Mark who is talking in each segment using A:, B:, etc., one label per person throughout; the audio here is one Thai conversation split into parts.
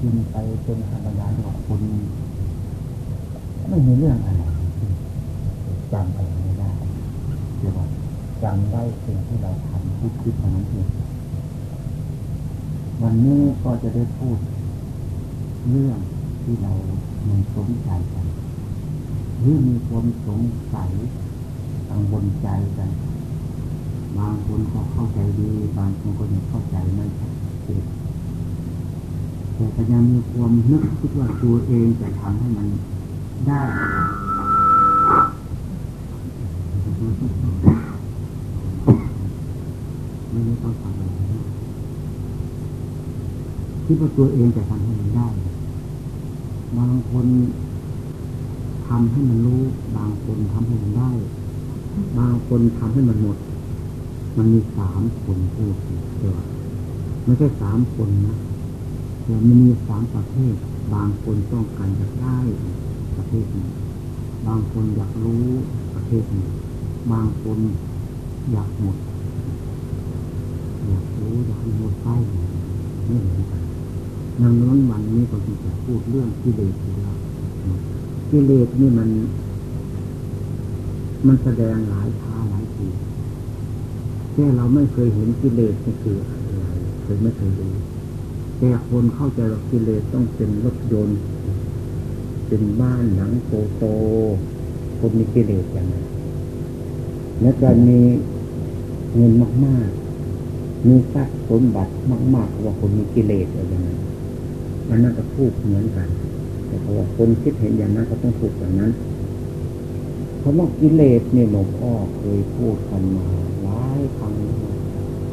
A: กินไปเป็นธรรมดาของคนไม่มีเรื่องอะไรจำอะไรไม่ได้เดี๋ยวจำได้สิ่งที่เราทำคิดคิดเท่านั้นเองวันนี้ก็จะได้พูดเรื่องที่เรามันสนใจกันหรือมีความสงสัยกังวลใจกัน บางคนก็เข้าใจดี บางคนก็ยังเข้าใจไม่ชัด ยังมีความนึกคิดว่าตัวเองจะทำให้มันได้ไม่ได้ต้องทำอะไรคิดว่าตัวเองจะทำให้มันได้ บางคนทำให้มันรู้ บางคนทำให้มันได้ บางคนทำให้มันหมด มันมีสามคนพูดเดียวไม่ใช่สามคนนะ แต่มันมีสามประเภท บางคนต้องการจะได้ประเภทนี้บางคนอยากรู้ประเภทนี้บางคนอยากหมด อยากรู้อยากหมดไปไม่เหมือนกันดังนั้นวันนี้ก็จะพูดเรื่องกิเลสอยู่แล้วกิเลสนี่มัน มันแสดงหลายท่าหลายทีแค่เราไม่เคยเห็นกิเลสนี่คืออะไรเคยไม่เคยรู้ แต่คนเข้าใจว่ากิเลสต้องเป็นรถยนต์ เป็นบ้านหนังโตโตคนมีกิเลสอย่างนั้นและการมีเงินมาก ๆ มีทรัพย์สมบัติมากๆว่าคนมีกิเลสอย่างนั้นอันนั้นก็พูดเหมือนกัน แต่เพราว่าคนคิดเห็นอย่างนั้นก็ต้องถูกอย่างนั้นเพราะว่ากิเลสเนี่ยหลวงพ่อเคยพูดกันมาหลายครั้ง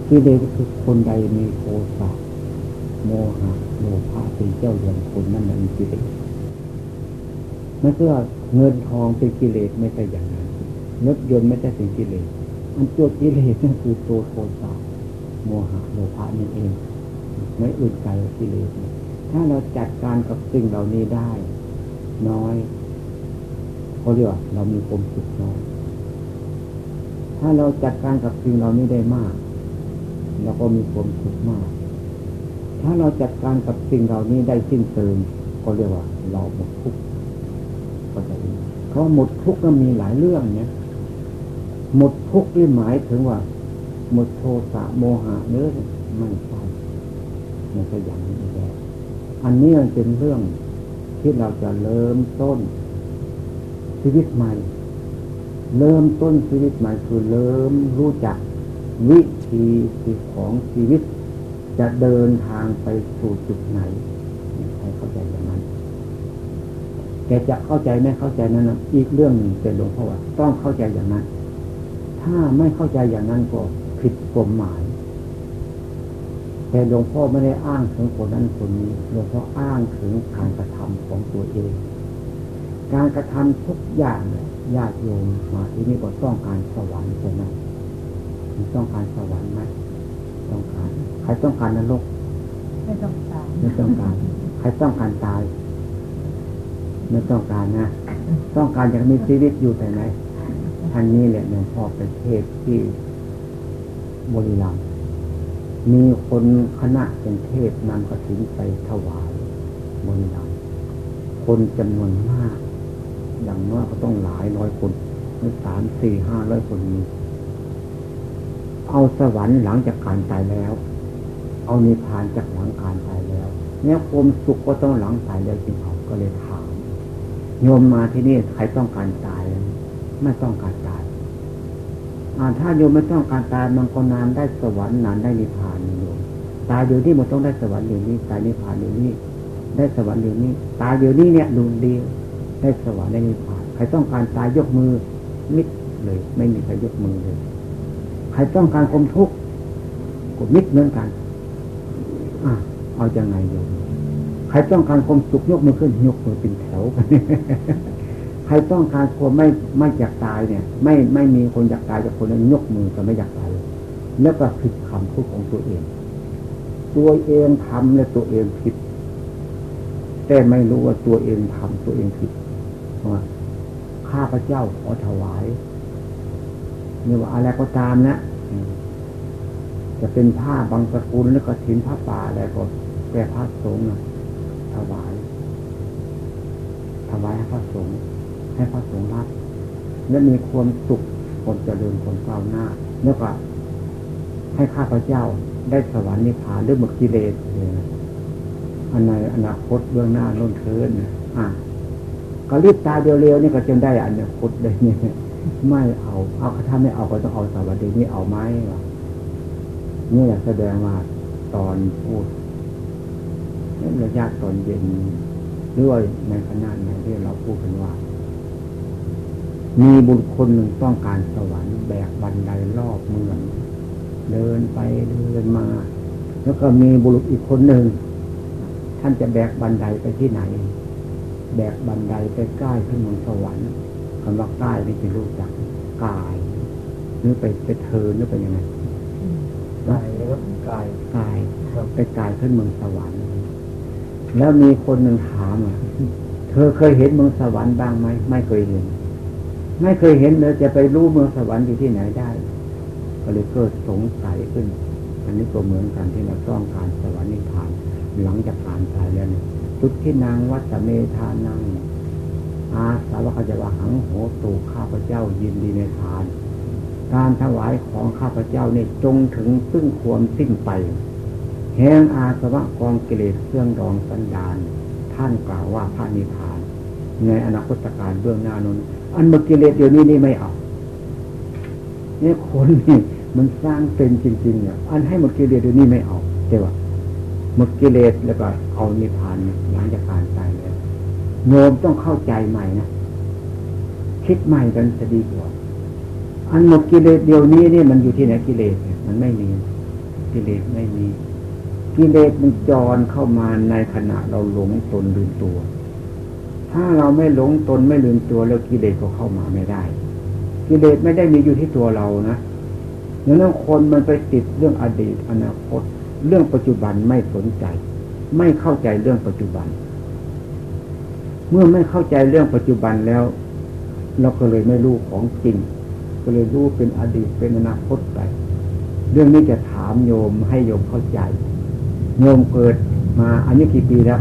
A: กิเลสก็คือคนใดมีโทสะ โมหะโลภะเป็นเจ้าอย่างคนนั้นมันมีกิเลสไม่ใช่เงินทองเป็นกิเลสไม่ใช่อย่างนั้นรถยนต์ไม่ใช่เป็นกิเลสอันตัวกิเลสนั่นคือตัวโทสะโมหะโลภะนี่เอง ไม่อื่นไกลกิเลสถ้าเราจัดการกับสิ่งเหล่านี้ได้ น้อยเขาเรียกว่าเรามีความสุขน้อยถ้าเราจัดการกับสิ่งเหล่านี้ได้มากเราก็มีความสุขมาก ถ้าเราจัดการกับสิ่งเหล่านี้ได้สิ้นเชิงก็เรียกว่า เราหมดทุกข์ก็จะเขาหมดทุกข์ก็มีหลายเรื่องเนี่ย หมดทุกข์ที่หมายถึงว่า หมดโทสะโมหะเนื้อไม่ใช่ไม่ใช่อย่างนี้แล้วอันนี้มันเป็นเรื่องที่เราจะเริ่มต้นชีวิตใหม่ เริ่มต้นชีวิตใหม่คือเริ่มรู้จักวิธีของชีวิต จะเดินทางไปสู่จุดไหนให้เข้าใจอย่างนั้น แกจะเข้าใจไม่เข้าใจนั้นนะอีกเรื่องหนึ่งเป็นหลวงพ่อว่าต้องเข้าใจอย่างนั้น ถ้าไม่เข้าใจอย่างนั้นก็ผิดกฎหมาย แต่หลวงพ่อไม่ได้อ้างถึงคนนั้นคนนี้หลวงพ่ออ้างถึงการกระทำของตัวเอง การกระทำทุกอย่างเนี่ยญาติโยมมาที่นี่ก็ต้องการสวรรค์ใช่ไหมต้องการสวรรค์ไหม ต้องการ ใครต้องการนรก
B: ไม่ต้องการ
A: ไม่ต้องการ ใครต้องการตาย ไม่ต้องการนะ ต้องการอยากมีชีวิตอยู่แต่ไหนอันนี้แหละหลวงพ่อประเทศที่บริลัมมีคนคณะเป็นเทศนำกระถิ่นไปถวายบริลัมคนจำนวนมาก อย่างน้อยก็ต้องหลายร้อยคนหรือสามสี่ห้าร้อยคนมี เอาสวรรค์หลังจากการตายแล้ว เอานิพพานจากหลังการตายแล้วเนี่ยความสุขก็ต้องหลังตายแล้วจริงเขาก็เลยถามโยมมาที่นี่ใครต้องการตาย ไม่ต้องการตายถ้าโยมไม่ต้องการตายมันก็นานได้สวรรค์นานได้นิพพานโยมตายเดี๋ยวนี้มันต้องได้สวรรค์เดี๋ยวนี้ ตายนิพพานเดี๋ยวนี้ ได้สวรรค์เดี๋ยวนี้ ตายเดี๋ยวนี้เนี่ยดูดีได้สวรรค์ได้นิพพานใครต้องการตายยกมือมิดเลย ไม่มีใครยกมือเลย ใครต้องการความทุกข์ก็มิดเหมือนกันอะเอาจะไงโยมใครต้องการความสุขยกมือขึ้นยกมือเป็นแถวใครต้องการความไม่ไม่อยากตายเนี่ย ไม่ไม่มีคนอยากตายจากคนนั้นยกมือก็ไม่อยากตายแล้วก็ผิดคำพูดของตัวเอง ตัวเองทำและตัวเองผิด แต่ไม่รู้ว่าตัวเองทำตัวเองผิดว่าข้าพระเจ้าขอถวาย นี่ว่าอะไรก็ตามนะจะเป็นผ้าบางสกุลแล้วก็ถินผ้าป่าอะไรก็แก่พระสงฆ์ถวายถวายให้พระสงฆ์ให้พระสงฆ์รับ และมีความสุขความเจริญความก้าวหน้า แล้วก็ให้ข้าพเจ้าได้สวรรค์นิพพานด้วยมกิเลสเลยนะอันในอนาคตเบื้องหน้าล้นเทินนะอะก็รีบตาเร็วๆนี่ก็จะได้อันนี้คตเลยเนี่ย ไม่เอา เอาถ้าไม่เอาก็ต้องเอาสวัสดีนี่เอาไหมวะนี่แหละแสดงว่าตอนพูดระยะตอนเย็นด้วยในขณะนี้ที่เราพูดกันว่า มีบุญคนหนึ่งต้องการสวรรค์แบกบันไดรอบเมือง เดินไปเดินมา แล้วก็มีบุรุษอีกคนหนึ่ง ท่านจะแบกบันไดไปที่ไหน แบกบันไดไปใกล้ขึ้นเมืองสวรรค์ คำว่าใกล้นี่จะรู้จักกายหรือไปไปเทินหรือไปยังไง
C: กายนะครับกาย
A: กาย
C: ครับ
A: ไปกายขึ้นเมืองสวรรค์ แล้วมีคนหนึ่งถามอะเธอเคยเห็นเมืองสวรรค์บ้างไหมไม่เคยเห็น ไม่เคยเห็นเลยจะไปรู้เมืองสวรรค์อยู่ที่ไหนได้ ก็เลยเกิดสงสัยขึ้น อันนี้ก็เหมือนกันที่เราต้องการสวรรค์นิพพานหลังจากการตายแล้วเนี่ยทุกที่นางวัดเมธานัง อาสาวกจะว่าหังโหตูข้าพเจ้ายินดีในทาน การถวายของข้าพเจ้าเนี่ยจงถึงซึ่งความสิ้นไป แห่งอาสวะกองกิเลสเครื่องดองสันดาน ท่านกล่าวว่าพระนิพพาน ในอนาคตการเบื้องหน้านนอันเมื่อกิเลสเดี๋ยวนี้นี่ไม่เอาเนี่ยคนนี่มันสร้างเป็นจริงๆเนี่ยอันให้หมดกิเลสเดี๋ยวนี้ไม่เอาใช่ปะหมดกิเลสแล้วก็เอานิพพานเนี่ยหลังจาก โยมต้องเข้าใจใหม่นะคิดใหม่กันจะดีกว่าอันหมดกิเลสเดียวนี้นี่มันอยู่ที่ไหนกิเลสเนี่ยมันไม่มีกิเลสไม่มี กิเลสมันจรเข้ามาในขณะเราหลงตนลืมตัว ถ้าเราไม่หลงตนไม่ลืมตัวแล้วกิเลสก็เข้ามาไม่ได้ กิเลสไม่ได้มีอยู่ที่ตัวเรานะดังนั้นคนมันไปติดเรื่องอดีตอนาคต เรื่องปัจจุบันไม่สนใจ ไม่เข้าใจเรื่องปัจจุบัน เมื่อไม่เข้าใจเรื่องปัจจุบันแล้ว เราก็เลยไม่รู้ของจริง ก็เลยรู้เป็นอดีตเป็นอนาคตไป เรื่องนี้จะถามโยมให้โยมเข้าใจ โยมเกิดมาอายุกี่ปีแล้ว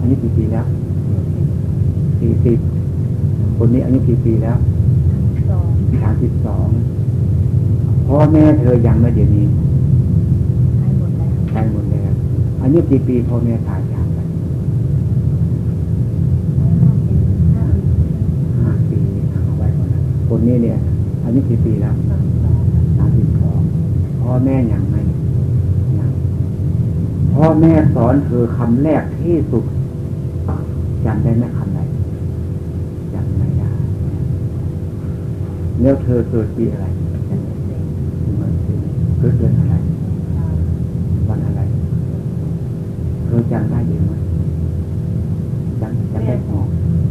A: อายุกี่ปีแล้วสี่สิบคนนี้อายุกี่ปีแล้ว
B: สอง
A: สามสิบสองพ่อแม่เธอยังไม่เดี๋ยวนี้
B: หายหมดแล้ว
A: ตายหมดแล้วอายุกี่ปีพ่อแม่ตายจากไป
B: ห้าปี
A: ห้าปีเอาไว้ก่อนนะ คนนี้เนี่ยอายุกี่ปีแล้ว
B: สองสอง
A: สามสิบสองพ่อแม่ยังไม่ยังพ่อแม่สอนคือคำแรกที่สุดจำได้ไหมคำใดจำไม่ได้แล้วเธอเกิดปีอะไร
B: จะเป็นเด็ก
A: มันเกิดเดือนอะไร วันอะไรเธอจำได้ยังไหมจำจำได้พอ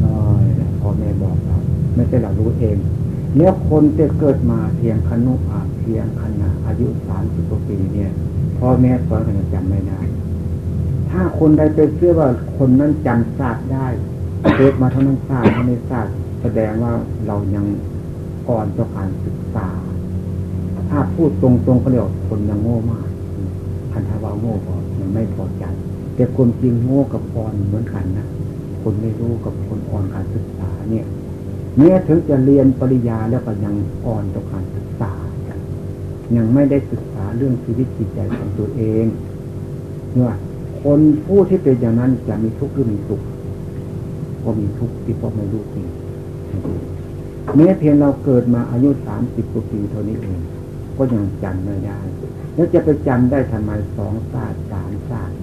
A: น้อยแหละพ่อแม่บอกเราไม่ใช่เรารู้เอง แล้วคนจะเกิดมาเพียงขนุอาเพียงขณะอายุสามสิบกว่าปีเนี่ยพ่อแม่สอนกันจำไม่ได้ ถ้าคนใดไปเชื่อว่าคนนั้นจำศาสตร์ได้เกิดมาเท่านั้นศาสตร์เท่านี้ศาสตร์แสดงว่าเรายังอ่อนต่อการศึกษา ถ้าพูดตรงๆก็เรียกว่าคนยังโง่มากคันทาวาโง่ก็มันไม่พอใจแต่คนจริงโง่กับอ่อนเหมือนกันนะคนไม่รู้กับคนอ่อนการศึกษาเนี่ย แม้ถึงจะเรียนปริญญาแล้วก็ยังอ่อนต่อการศึกษา ยังไม่ได้ศึกษาเรื่องชีวิตจิตใจของตัวเองเนี่ยคนผู้ที่เป็นอย่างนั้นจะมีทุกข์หรือมีสุขก็มีทุกข์ที่เพราะไม่รู้จริงแม้เพียงเราเกิดมาอายุสามสิบกว่าปีเท่านี้เอง ก็ยังจำไม่ได้ แล้วจะไปจำได้ทำไมสองศาสตร์สามศาสตร์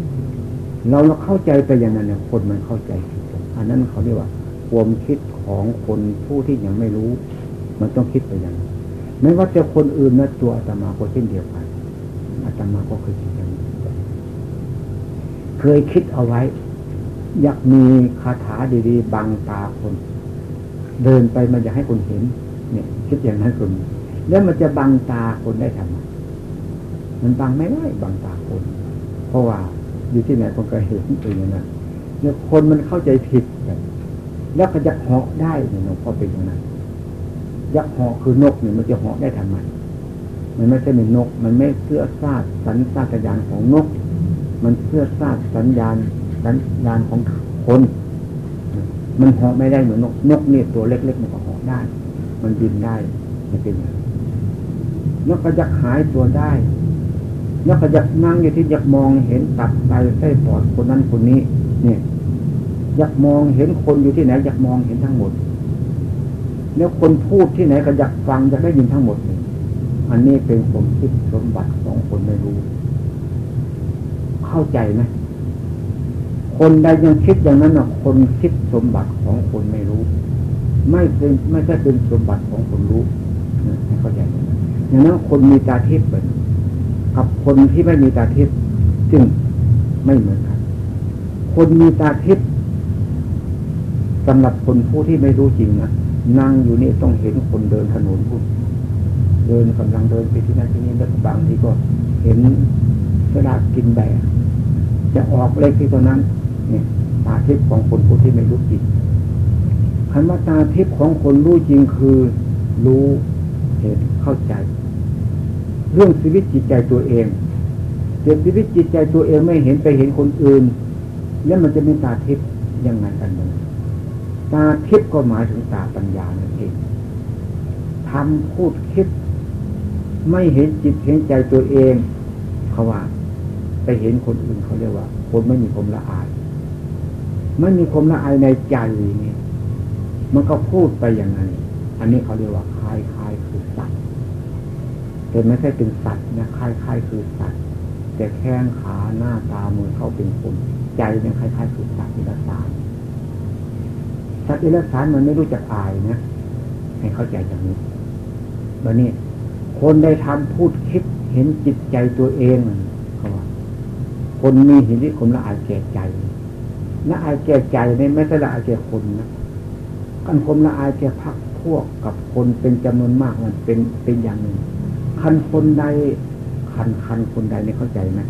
A: เราเราเข้าใจไปอย่างนั้นเนี่ยคนมันเข้าใจผิดอันนั้นเขาเรียกว่า ความคิดของคนผู้ที่ยังไม่รู้ มันต้องคิดไปอย่างนั้นไม่ว่าจะคนอื่นนะตัวอาตมาก็เช่นเดียวกันอาตมาก็เคยคิดอย่างนี้เคยคิดเอาไว้ อยากมีคาถาดีๆบังตาคน เดินไปมันจะให้คนเห็น เนี่ย คิดอย่างนั้นคนแล้วมันจะบังตาคนได้ทำไมมันบังไม่ได้บังตาคน เพราะว่าอยู่ที่ไหนคนก็เห็นเป็นอย่างนั้นเนี่ยคนมันเข้าใจผิดกัน แล้วก็จะเหาะได้เนี่ยหลวงพ่อเป็นอย่างนั้นยักษ์เหาะคือนกเนี่ยมันจะเหาะได้ทำไมมันไม่ใช่เป็นนก มันไม่เสื้อซาดสัญชาตญาณของนก มันเสื้อซาดสัญญาณสัญญาณของคน มันเหาะไม่ได้เหมือนนก นกนี่ตัวเล็กๆมันก็เหาะได้ มันบินได้ไม่เป็นอย่างนกก็จะหายตัวได้นกก็จะนั่งอยู่ที่อยากมองเห็นตับไตไส้ปอดคนนั้นคนนี้ เนี่ย อยากมองเห็นคนอยู่ที่ไหนอยากมองเห็นทั้งหมด แล้วคนพูดที่ไหนก็อยากฟังอยากได้ยินทั้งหมด อันนี้เป็นสมคิดสมบัติของคนไม่รู้ เข้าใจไหมคนใดยังคิดอย่างนั้นนะคนคิดสมบัติของคนไม่รู้ ไม่เป็นไม่ใช่เป็นสมบัติของคนรู้ให้เข้าใจไหมอย่างนั้นคนมีตาทิพย์เป็นกับคนที่ไม่มีตาทิพย์จึงไม่เหมือนกัน คนมีตาทิพย์ สำหรับคนผู้ที่ไม่รู้จริงนะนั่งอยู่นี่ต้องเห็นคนเดินถนนพูดเดินกำลังเดินไปที่นั่นที่นี่แล้วบางทีก็เห็นสลากกินแบงจะออกเลขที่ตัวนั้น เนี่ยตาทิพย์ของคนผู้ที่ไม่รู้จริงคำว่าตาทิพย์ของคนรู้จริงคือ รู้เห็นเข้าใจ เรื่องชีวิตจิตใจตัวเองเดี๋ยวชีวิตจิตใจตัวเองไม่เห็นไปเห็นคนอื่น แล้วมันจะมีตาทิพย์ยังไงกันบ้าง ตาทิพย์ก็หมายถึงตาปัญญานั่นเองทำพูดคิด ไม่เห็นจิตเห็นใจตัวเองเขาว่าไปเห็นคนอื่นเขาเรียกว่า คนไม่มีความละอายไม่มีความละอายในใจนี่มันก็พูดไปอย่างนั้นอันนี้เขาเรียกว่าคลายคลายคือสัตว์แต่ไม่ใช่เป็นสัตว์นะคลายคลายคือสัตว์แต่แข้งขาหน้าตามือเขาเป็นคนใจเนี่ยคล้ายคือสัตว์อิรสาร สัตว์อิรสารมันไม่รู้จักอายนะ ให้เข้าใจอย่างนี้วันนี้คนได้ทำพูดคิดเห็นจิตใจตัวเองเขาว่าคนมีหิริคนละอายแก่ใจละอายแก่ใจเนี่ไม่ใช่ละอายแก่คนนะกันคมละอายแก่พักพวกกับคนเป็นจำนวนมากมันเป็นเป็นอย่างหนึ่ง คันคนใดคันคันคนใดเนี่ยเข้าใจไหม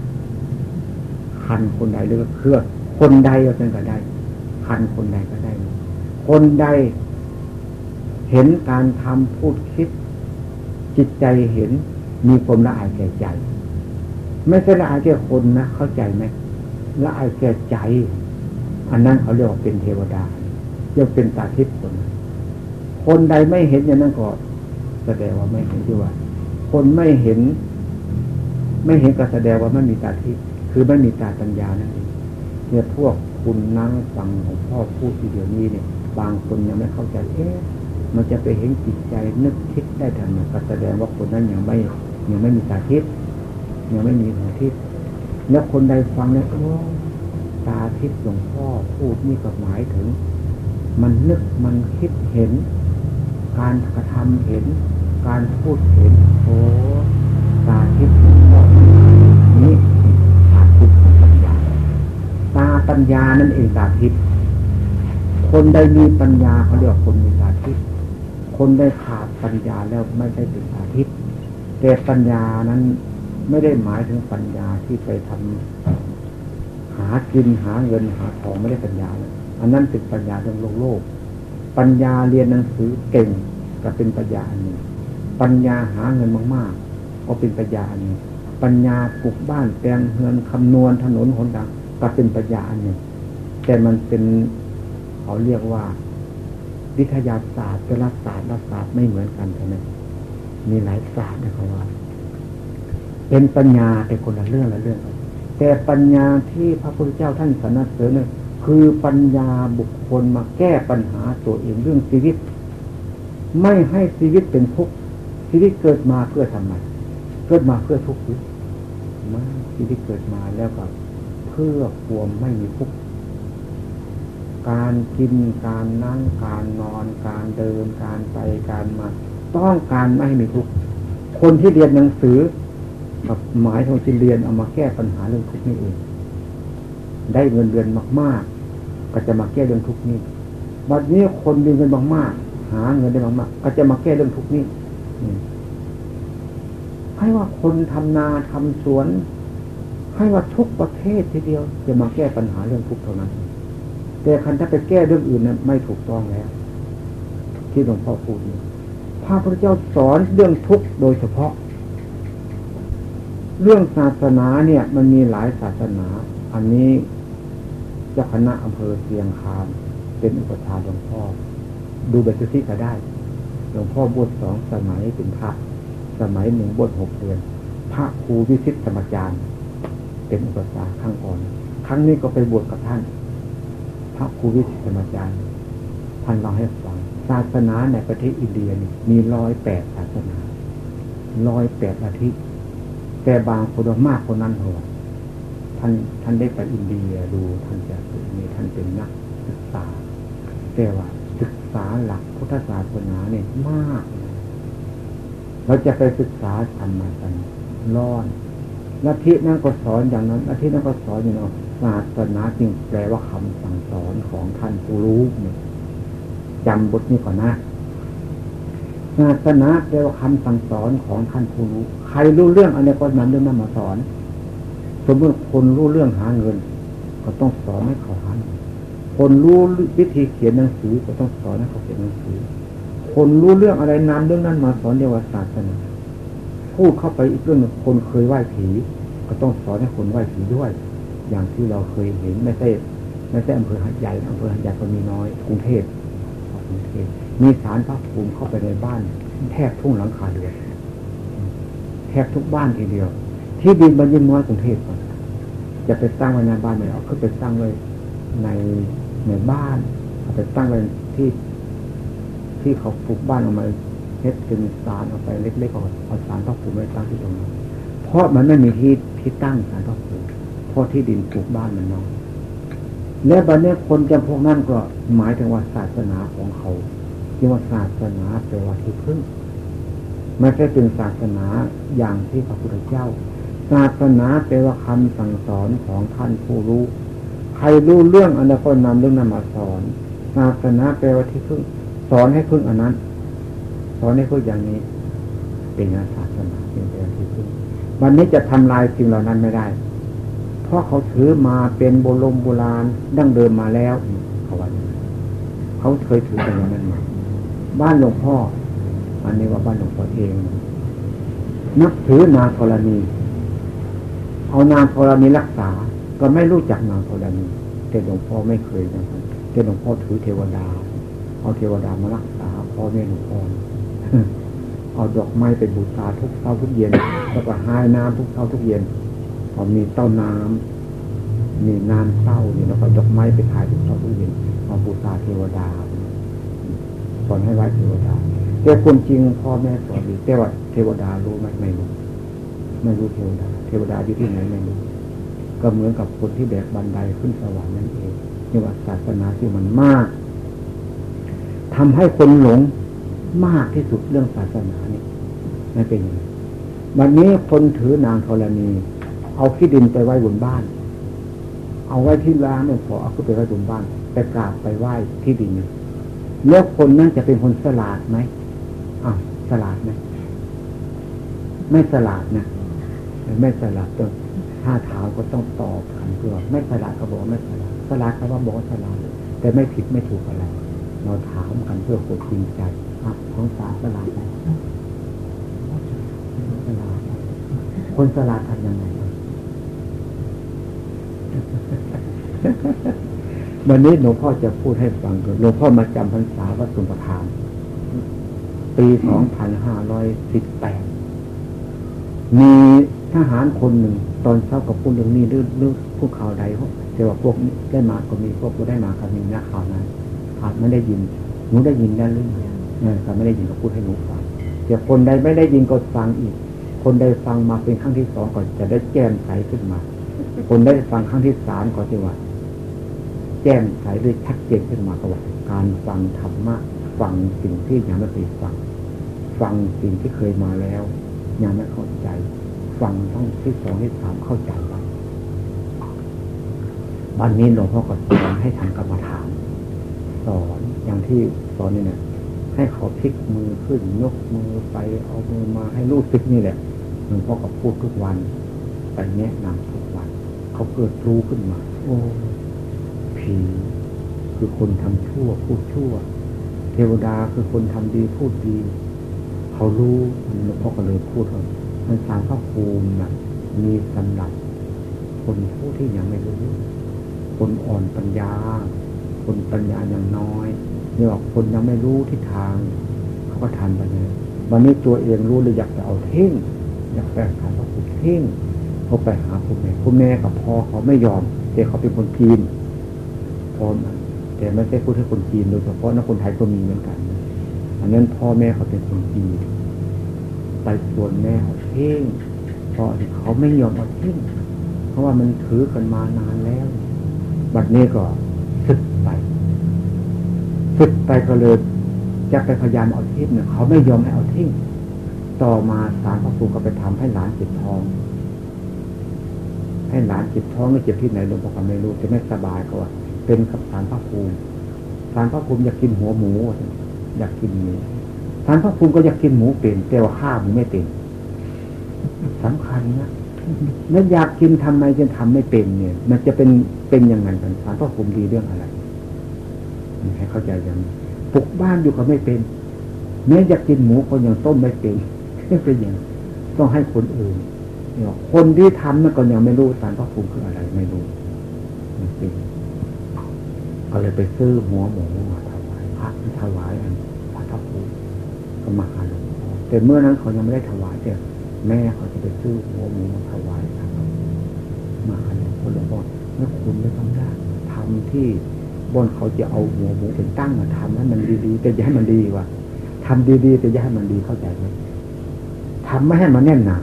A: คันคนใดหรือเครือคนใดก็เป็นก็ได้ คันคนใดก็ได้ คนใด เห็นการทำพูดคิด จิตใจเห็นมีความละอายแก่ใจ ไม่ใช่ละอายแก่คนนะเข้าใจไหมละอายแก่ใจ อันนั้นเขาเรียกว่าเป็นเทวดาเรียกเป็นตาทิพย์คนคนใดไม่เห็นอย่างนั้นก็แสดงว่าไม่เห็นที่ว่า คนไม่เห็น ไม่เห็นก็แสดงว่าไม่มีตาทิพย์คือไม่มีตาปัญญานั่นเองเนี่ยพวกคุณนั่งฟังของพ่อพูดทีเดียวนี้เนี่ย บางคนยังไม่เข้าใจเอ๊ะมันจะไปเห็นจิตใจนึกคิดได้ทันก็แสดงว่าคนนั้นยังไม่ยังไม่มีตาทิพย์ยังไม่มีหัวทิพย์แล้วคนใดฟังแล้วโอ้ตาทิพย์หลวงพ่อพูดนี่ก็หมายถึง มันนึกมันคิดเห็น การกระทำเห็น การพูดเห็นโอ้ตาทิพย์หลวงพ่อนี่ตาทิพย์ปัญญาตาปัญญานั่นเองตาทิพย์ คนใดมีปัญญาเขาเรียกว่าคนมีตาทิพย์คนได้ขาดปัญญาแล้วไม่ใช่เป็นตาทิพย์แต่ปัญญานั้นไม่ได้หมายถึงปัญญาที่ไปทำหากินหาเงินหาทองไม่ได้ปัญญาเลยอันนั้นเป็นปัญญาเรื่องโลกโลก ปัญญาเรียนหนังสือเก่งก็เป็นปัญญาอันนี้ปัญญาหาเงินมากๆก็เป็นปัญญาอันนี้ปัญญาปลูกบ้านแปลงเฮือนคำนวณถนนหนทางก็เป็นปัญญาอันนี้แต่มันเป็น เขาเรียกว่า วิทยาศาสตร์แต่ละศาสตร์ละศาสตร์ไม่เหมือนกันใช่ไหมมีหลายศาสตร์นะครับว่า เป็นปัญญาแต่คนละเรื่องละเรื่อง แต่ปัญญาที่พระพุทธเจ้าท่านสรรเสริญเนี่ยคือปัญญาบุคคลมาแก้ปัญหาตัวเองเรื่องชีวิต ไม่ให้ชีวิตเป็นทุกข์ชีวิตเกิดมาเพื่อทำไมเกิดมาเพื่อทุกข์หรือไม่ชีวิตเกิดมาแล้วก็เพื่อความไม่มีทุกข์ การกินการนั่งการนอน การเดินการไปการมา ต้องการไม่ให้มีทุกข์คนที่เรียนหนังสือกับหมายของที่เรียนเอามาแก้ปัญหาเรื่องทุกข์นี่เองได้เงินเดือนมาก ๆ ก็จะมาแก้เรื่องทุกข์นี้บัดนี้คนมีเงินมากๆหาเงินได้มากๆก็จะมาแก้เรื่องทุกข์นี้ให้ว่าคนทำนาทำสวน ให้ว่าทุกประเทศทีเดียว จะมาแก้ปัญหาเรื่องทุกข์เท่านั้น แต่คันถ้าไปแก้เรื่องอื่นนั้นไม่ถูกต้องแล้ว ที่หลวงพ่อพูดนี่พระพุทธเจ้าสอนเรื่องทุกข์โดยเฉพาะ เรื่องศาสนาเนี่ย มันมีหลายศาสนา อันนี้เจ้าคณะอำเภอเชียงคานเป็นอุปชาหลวงพ่อ ดูแบบที่ก็ได้ หลวงพ่อบวชสองสมัยเป็นพระ สมัยหนึ่งบวชหกเดือน พระครูวิชิตธรรมจารย์ เป็นอุปชาข้างก่อน ครั้งนี้ก็ไปบวชกับท่าน พระครูวิชิตธรรมจารย์ท่านเล่าให้ฟังศาสนาในประเทศอินเดียนี่มีร้อยแปดศาสนาร้อยแปดอาทิตย์แต่บางคนมากคนนั้นเถอท่านท่านได้ไปอินเดียดูท่านจะมีท่านเป็นนักศึกษา แต่ว่าศึกษาหลักพุทธศาสนาเนี่ยมาก เราจะไปศึกษาธรรมะกันร้อนลัทธินั่นก็สอนอย่างนั้นลัทธินั่นก็สอนอย่างนั้น ศาสนาจริงแปลว่าคำสั่งสอนของท่านผู้รู้เนี่ยจำบทนี้ก่อนนะศาสนาแปลว่าคำสั่งสอนของท่านผู้รู้ ใครรู้เรื่องอะไรก็นำเรื่องนั้นมาสอน สมมติคนรู้เรื่องหาเงิน ก็ต้องสอนให้เขาหาเงินคนรู้วิธีเขียนหนังสือก็ต้องสอนให้เขาเขียนหนังสือ คนรู้เรื่องอะไรนำเรื่องนั้นมาสอนเรียกว่าศาสนาพูดเข้าไปอีกเรื่องหนึ่งคนเคยไหว้ผี ก็ต้องสอนให้คนไหว้ผีด้วย อย่างที่เราเคยเห็น ไม่ใช่ไม่ใช่อำเภอหัดใหญ่อำเภอหัดใหญ่ก็มีน้อยกรุงเทพกรุงเทพมีสารพระภูมิเข้าไปในบ้าน แทบทุ่งหลังคาเรือนแทบทุกบ้านทีเดียว ที่ดินมันยิ่งน้อยกรุงเทพก่อนจะไปสร้างไว้ในบ้านไม่เอาขึ้นไปสร้างไว้ในในบ้านเอาไปตั้งไว้ที่ที่เขาปลูกบ้านออกมาเฮ็ดเป็นสารออกไปเล็กๆก่อนเอาสารพระภูมิไว้ตั้งที่ตรงนั้นเพราะมันไม่มีที่ที่ตั้งสารพระภูมิ เพราะที่ดินปลูกบ้านมันน้อยและบัดนี้คนจำพวกนั้นก็หมายถึงว่าศาสนาของเขาที่ว่าศาสนาแปลว่าที่พึ่งไม่ใช่เป็นศาสนาอย่างที่พระพุทธเจ้า ศาสนาแปลว่าคำสั่งสอนของท่านผู้รู้ ใครรู้เรื่องอันนั้นก็นำเรื่องนั้นมาสอน ศาสนาแปลว่าที่พึ่ง สอนให้พึ่งอันนั้น สอนให้พึ่งอย่างนี้ เป็นศาสนาเป็นแปลที่พึ่งวันนี้จะทำลายสิ่งเหล่านั้นไม่ได้ เพราะเขาถือมาเป็นโบรมโบราณดั้งเดิมมาแล้วเขาว่าเขาเคยถือเป็นอย่างนั้นมาบ้านหลวงพ่อ อันนี้ว่าบ้านหลวงพ่อเอง นับถือนาธรณีเอานาธรณีรักษา ก็ไม่รู้จักนาธรณีแต่หลวงพ่อไม่เคยนะครับแต่หลวงพ่อถือเทวดา เอาเทวดามารักษาพ่อแม่หลวงพ่อเอาดอกไม้ไปบูชาทุกเช้าทุกเย็น แล้วก็หายน้ำทุกเช้าทุกเย็น พอมีเต้าน้ำมีน้ำเต้านี่แล้วก็ดอกไม้ไปขายทุกเช้าทุกเย็นมาบูชาเทวดาสอนให้ไหว้เทวดาแต่คนจริงพ่อแม่สอนดีแต่ว่าเทวดารู้ไหมไม่รู้ไม่รู้เทวดา เทวดาอยู่ที่ไหนไม่รู้ก็เหมือนกับคนที่แบกบันไดขึ้นสวรรค์นั่นเองนี่ว่าศาสนาที่มันมากทำให้คนหลงมากที่สุดเรื่องศาสนานี่ไม่เป็นอย่างนี้วันนี้คนถือนางธรณี เอาขี้ดินไปไว้บนบ้าน เอาไว้ที่ร้านเนี่ยพอเอาขึ้นไปไว้บนบ้านไปกราบไปไหว้ที่ดินแล้วคนนั้นจะเป็นคนสลาดไหมอ้าวสลาดไหมไม่สลาดนะไม่สลาดต้องถ้าถาก็ต้องตอบคำเพื่อไม่สลาดก็บอกไม่สลาดสลาดก็ว่าบอกสลาดแต่ไม่ผิดไม่ถูกอะไรเราถามกันเพื่อคนจริงใจอะของสาสลาดไหมสลาดคนสลาดทำยังไง วันนี้หลวงพ่อจะพูดให้ฟังหลวงพ่อมาจำพรรษาวัดสุนทรภามปีสองพันห้าร้อยสิบแปดมีทหารคนหนึ่ง ตอนเช้ากับพูดเรื่องนี้เรื่องเรื่องพวกข่าวใดเขาแต่ว่าพวกนี้ได้มาก็มีพวกก็ได้มาก็มีนะข่าวนั้นอาจไม่ได้ยินหนูได้ยินได้หรือไม่เนี่ยก็ไม่ได้ยินก็พูดให้หนูฟังแต่คนใดไม่ได้ยินก็ฟังอีก คนใดฟังมาเป็นครั้งที่สองก็จะได้แจ้งใสขึ้นมา คนได้ฟังครั้งที่สามก็จะว่า แจ้งใสหรือชัดเจนขึ้นมาก็ว่าการฟังธรรมะฟังสิ่งที่ยังไม่เคยฟัง ฟังสิ่งที่เคยมาแล้วยังไม่เข้าใจ ฟังทั้งที่สองที่สามเข้าใจไปบันนี้หลวงพ่อก็สอนให้ทำกรรมฐาน สอนอย่างที่สอนนี่นะให้เขาพลิกมือขึ้นยกมือไปเอามือมาให้รู้สึกนี่แหละหลวงพ่อก็พูดทุกวันไปแนะนำทุก เขาเกิดรู้ขึ้นมา โอ้ผีคือคนทำชั่วพูดชั่ว เทวดาคือคนทำดีพูดดี เขารู้หลวงพ่อก็เลยพูดว่ามันสารพระภูมินะมีสำหรับ คนผู้ที่ยังไม่รู้ คนอ่อนปัญญา คนปัญญายังน้อยเนี่ยว่าคนยังไม่รู้ทิศทาง เขาก็ทำไปเลยวันนี้ตัวเองรู้เลยอยากจะเอาเท่งอยากแปลงขาว่าคุณเท่ง เขาไปหาคุณแม่คุณแม่กับพ่อเขาไม่ยอม แต่เขาเป็นคนจีนพอแต่ไม่ใช่พูดให้คนจีนโดยเฉพาะนะคนไทยก็มีเหมือนกัน อันนั้นพ่อแม่เขาเป็นคนจีนไปชวนแม่เขาเท่งพราะเขาไม่ยอมเอาเท่งเพราะว่ามันถือกันมานานแล้ว บัดนี้ก็สึกไปสึกไปก็เลยจะไปพยายามเอาเท่งเนี่ยเขาไม่ยอมให้เอาเท่งต่อมาสารพระภูมิก็ไปทำให้หลานเจ็บทอง ให้หลานเจ็บท้องไม่เจ็บที่ไหนหลวงพ่อก็ไม่รู้จะไม่สบายก็ว่าเป็นกับสารพระภูมิสารพระภูมิอยากกินหัวหมู อยากกินหมูสารพระภูมิก็อยากกินหมูเป็นแต่ว่าข้ามไม่เป็นสำคัญนะแล้วอยากกินทำไมจะทำไม่เป็นเนี่ย มันจะเป็นเป็นยังไงกันสารพระภูมิดีเรื่องอะไรให้เข้าใจย่างปลุกบ้านอยู่ก็ไม่เป็นแม้อยากกินหมูคนยังต้มไม่เป็นเป็นอย่างต้องให้คนอื่น คนที่ทำนั่นก็ยังไม่รู้สารพระภูมิคืออะไรไม่รู้ไม่เป็นก็เลยไปซื้อหัวหมูมาถวายพระถวายอันพระทัพภูมิก็มาหาหลวงพ่อแต่เมื่อนั้นเขายังไม่ได้ถวายแต่แม่เขาจะไปซื้อหัวหมูมาถวายครับมาหาหลวงพ่อหลวงพ่อเมื่อคุณไม่ต้องได้ทำที่บนเขาจะเอาหัวหมูเป็นตั้งมาทำให้มันดีๆแต่อย่าให้มันดีว่ะทำดีๆแต่อย่าให้มันดีเข้าใจไหมทำไม่ให้มันแน่นหนา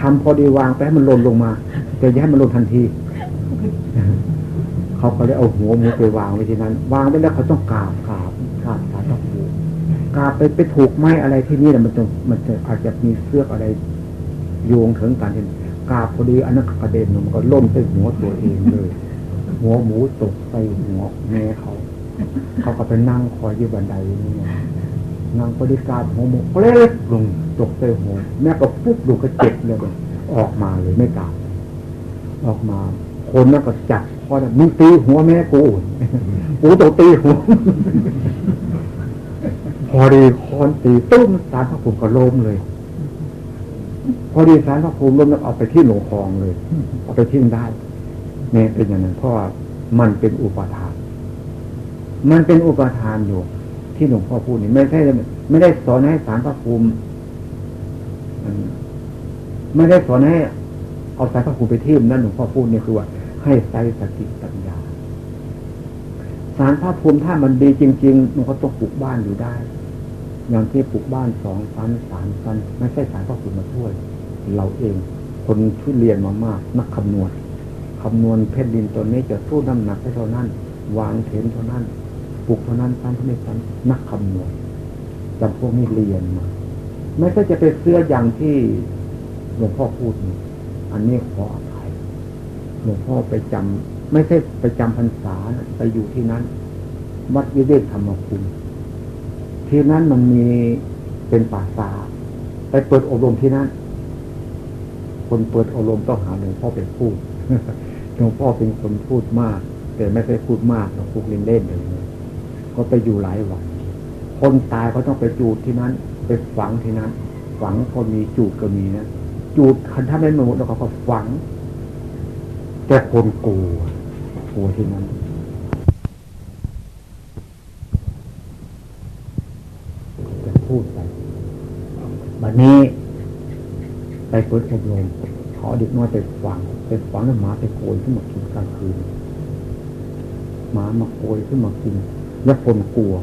A: ทำพอดีวางไปให้มันหล่นลงมา แต่อย่าให้มันหล่นทันที เขาก็เลยเอาหัวหมูไปวางไว้ที่นั้น วางไปแล้วเขาต้องกราบกราบกราบสารพระภูมิกราบไปไปถูกไม้อะไรที่นี่นะมันจะมันจะอาจจะมีเสือกอะไรโยงถึงกันเห็นกราบพอดีอันนั้นกระเด็นมันก็ล่มใส่หัวตัวเองเลย หัวหมูตกใส่หัวแม่เขา เขาก็ไปนั่งคอยที่บันไดนี่ นั่งพอดีกาบหัวหมูเล็กลงตกใส่หัวแม่ก็ปุ๊บลงก็เจ็บเลยออกมาเลยไม่กราบออกมา คนนั้นก็จับพอมึงตีหัวแม่กูกูต้องตีหัวพอดีคอนตีตุ้มสารพระภูมิก็ล้มเลย พอดีสารพระภูมิล้มแล้วเอาไปที่หลวงคลองเลย เอาไปทิ้งได้เนี่ยเป็นอย่างนั้นเพราะมันเป็นอุปทาน มันเป็นอุปทานอยู่ ที่หลวงพ่อพูดนี่ไม่ใช่ไม่ได้สอนให้สารพระภูมิไม่ได้สอนให้เอาสารพระภูมิไปทิ่มนั่นหลวงพ่อพูดเนี่ยคือว่าให้ใช้สติปัญญา สารพระภูมิถ้ามันดีจริง ๆ มันก็ต้องปลูกบ้านอยู่ได้ อย่างที่ปลูกบ้านสองชั้นสามชั้นไม่ใช่สารพระภูมิมาช่วย เราเองคนช่วยเรียนมามาก นักคำนวณคำนวณเพชรดินตัวนี้จะสู้น้ำหนักได้เท่านั้น วางเถนเท่านั้น ปลูกเท่านั้นชั้นเท่านี้ชั้นนักคำนวณจำพวกนี้เรียนมาไม่ใช่จะไปเสื้ออย่างที่หลวงพ่อพูดนี่อันนี้ขออภัยหลวงพ่อไปจำไม่ใช่ไปจำพรรษาไปอยู่ที่นั้น วัดวิเวกธรรมภูมิที่นั้นมันมีเป็นป่าสาไปเปิดอบรมที่นั้น คนเปิดอบรมต้องหาหลวงพ่อเป็นพูดหลวงพ่อเป็นคนพูดมาก แต่ไม่เคยพูดมากหรอกพูดเล่นๆเลย ก็ไปอยู่หลายวัน คนตายเขาต้องไปจูดที่นั้น ไปฝังที่นั้น ฝังคนมีจูดก็มีนะ จูดคันถ้าไม่หมดแล้วเขาก็ฝัง แต่คนกลัวกลัวที่นั้นจะพูดไปบัดนี้ ไปเปิดอบรมเขาเด็กน้อยไปฝัง ไปฝังแล้วหมาไปโกยขึ้นมากินกลางคืนหมามาโกยขึ้นมากิน แล้วคนกลัว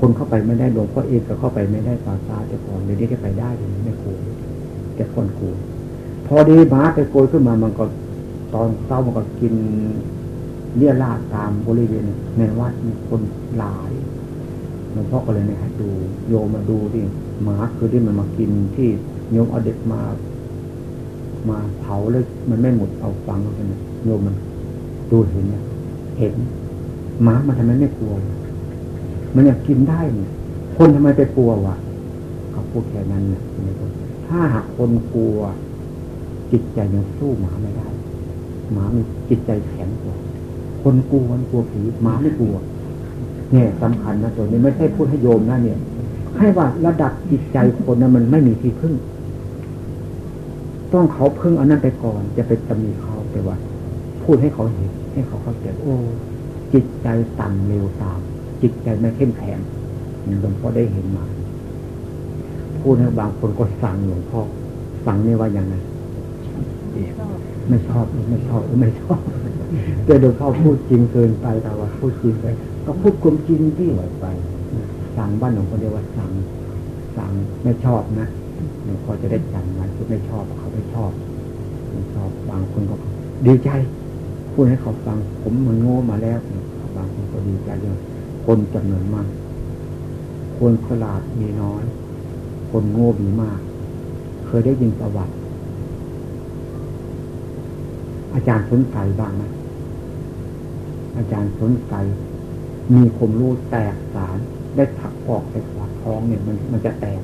A: คนเข้าไปไม่ได้หลวงพ่อเองก็เข้าไปไม่ได้ปาซาแต่ก่อนเดี๋ยวนี้ก็ไปได้เดี๋ยไม่กลัวแต่คนกลัวพอดีหมาไปโกยขึ้นมามันก็ตอนเช้ามันก็กินเลี่ยราดตามบริเวณในวัดมีคนหลายหลวงพ่อก็เลยเนี่ยให้ดูโยมมาดูดิหมาคือที่มันมากินที่โยมเอาเด็กมา มาเผาเลยมันไม่หมดเอาฟังกันโยมมันดูเห็นเนี่ยเห็น หมามันทำไมไม่กลัว มันอยากกินได้เนี่ย คนทำไมไปกลัววะเขาพูดแค่นั้นเนี่ยถ้าหากคนกลัว จิตใจยังสู้หมาไม่ได้ หมามีจิตใจแข็งกว่า คนกลัวมันกลัวผีหมาไม่กลัว เนี่ยสำคัญนะตัวนี้ไม่ใช่พูดให้โยมนะเนี่ย ให้ว่าระดับจิตใจคนนะมันไม่มีที่พึ่ง ต้องเขาพึ่งอันนั้นไปก่อน จะไปตำหนิเขาแต่ว่า พูดให้เขาเห็นให้เขาเข้าใจโอ้ จิตใจต่ำเร็วตาม จิตใจไม่เข้มแข็งหลวงพ่อได้เห็นมา พูดให้บางคนก็สั่งหลวงพ่อสั่งนี่ว่าอย่างไรไม่ชอบไม่ชอบไม่ชอบแต่หลวงพ่อพูดจริงเกินไปแต่ว่าพูดจริงไป ก็พูดความจริงที่ไหวไปสั่งบ้านหลวงพ่อเดียวว่าสั่งสั่งไม่ชอบนะหลวงพ่อจะได้จำมันคือไม่ชอบเขาไม่ชอบไม่ชอบบางคนก็ดีใจพูดให้เขาฟัง ผมมันโง่มาแล้ว ก็ดีใจเรื่องคนจำนวนมาก คนฉลาดมีน้อย คนโง่มีมาก เคยได้ยินประวัติ อาจารย์สนใจบ้างไหมอาจารย์สนใจมีคมรู้แตกสารได้ถักออกไปขวาท้องเนี่ยมันมันจะแตก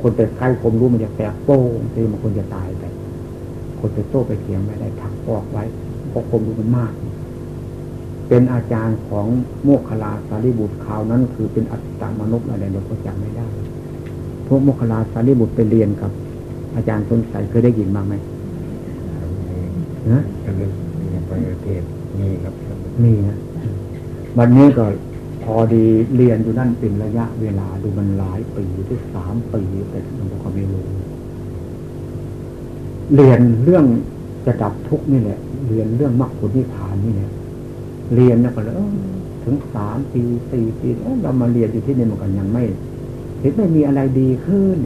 A: คนไปใกล้คมรู้มันจะแตกโป้งทีบางคนจะตายไป คนไปโต้ไปเถียงไม่ได้ถักออกไว้เพราะคมรู้มันมากเเป็นอาจารย์ของโมคคลาสารีบุตรคราวนั้น คือเป็นอัตตมนุษย์อะไรเราก็จำไม่ได้ พวกโมคคลาสารีบุตรไปเรียนกับ อาจารย์สนใจเคยได้ยินบ้างไหมนะ
C: ก็เลยมีไปเทศมีครับ
A: มีนะวันนี้ก็พอดีเรียนอยู่นั่นเป็นระยะเวลาดูมันหลายปีที่สามปีแต่หลวงพ่อก็ไม่รู้เรียนเรื่องจะดับทุกนี่แหละ เรียนเรื่องมรรคผลนิพพานนี่แหละ เรียนนะก็เลยเอ้อถึงสามปีสี่ปีเอ้อเรามาเรียนอยู่ที่นี่มันก็ยังไม่เห็นไม่มีอะไรดีขึ้น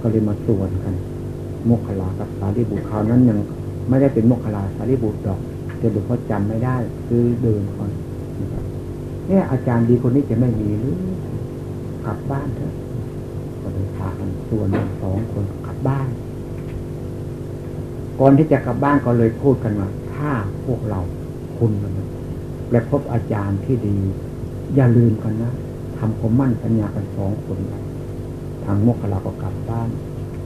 A: ก็เลยมาส่วนกันโมคคลากับสารีบุตรคราวนั้นยังไม่ได้เป็นโมคคลาสารีบุตรดอกแต่หลวงพ่อจำไม่ได้คือเดินก่อนเนี่ยอาจารย์ดีคนนี้จะไม่มีหรือกลับบ้านเถอะก็เลยพากันส่วนสองคนกลับบ้าน ก่อนที่จะกลับบ้านก็เลยพูดกันว่าถ้าพวกเรา คุณกันะและพบอาจารย์ที่ดี อย่าลืมกันนะทำความมั่นสัญญากันสองคนไปทางโมกขลาก็กลับบ้าน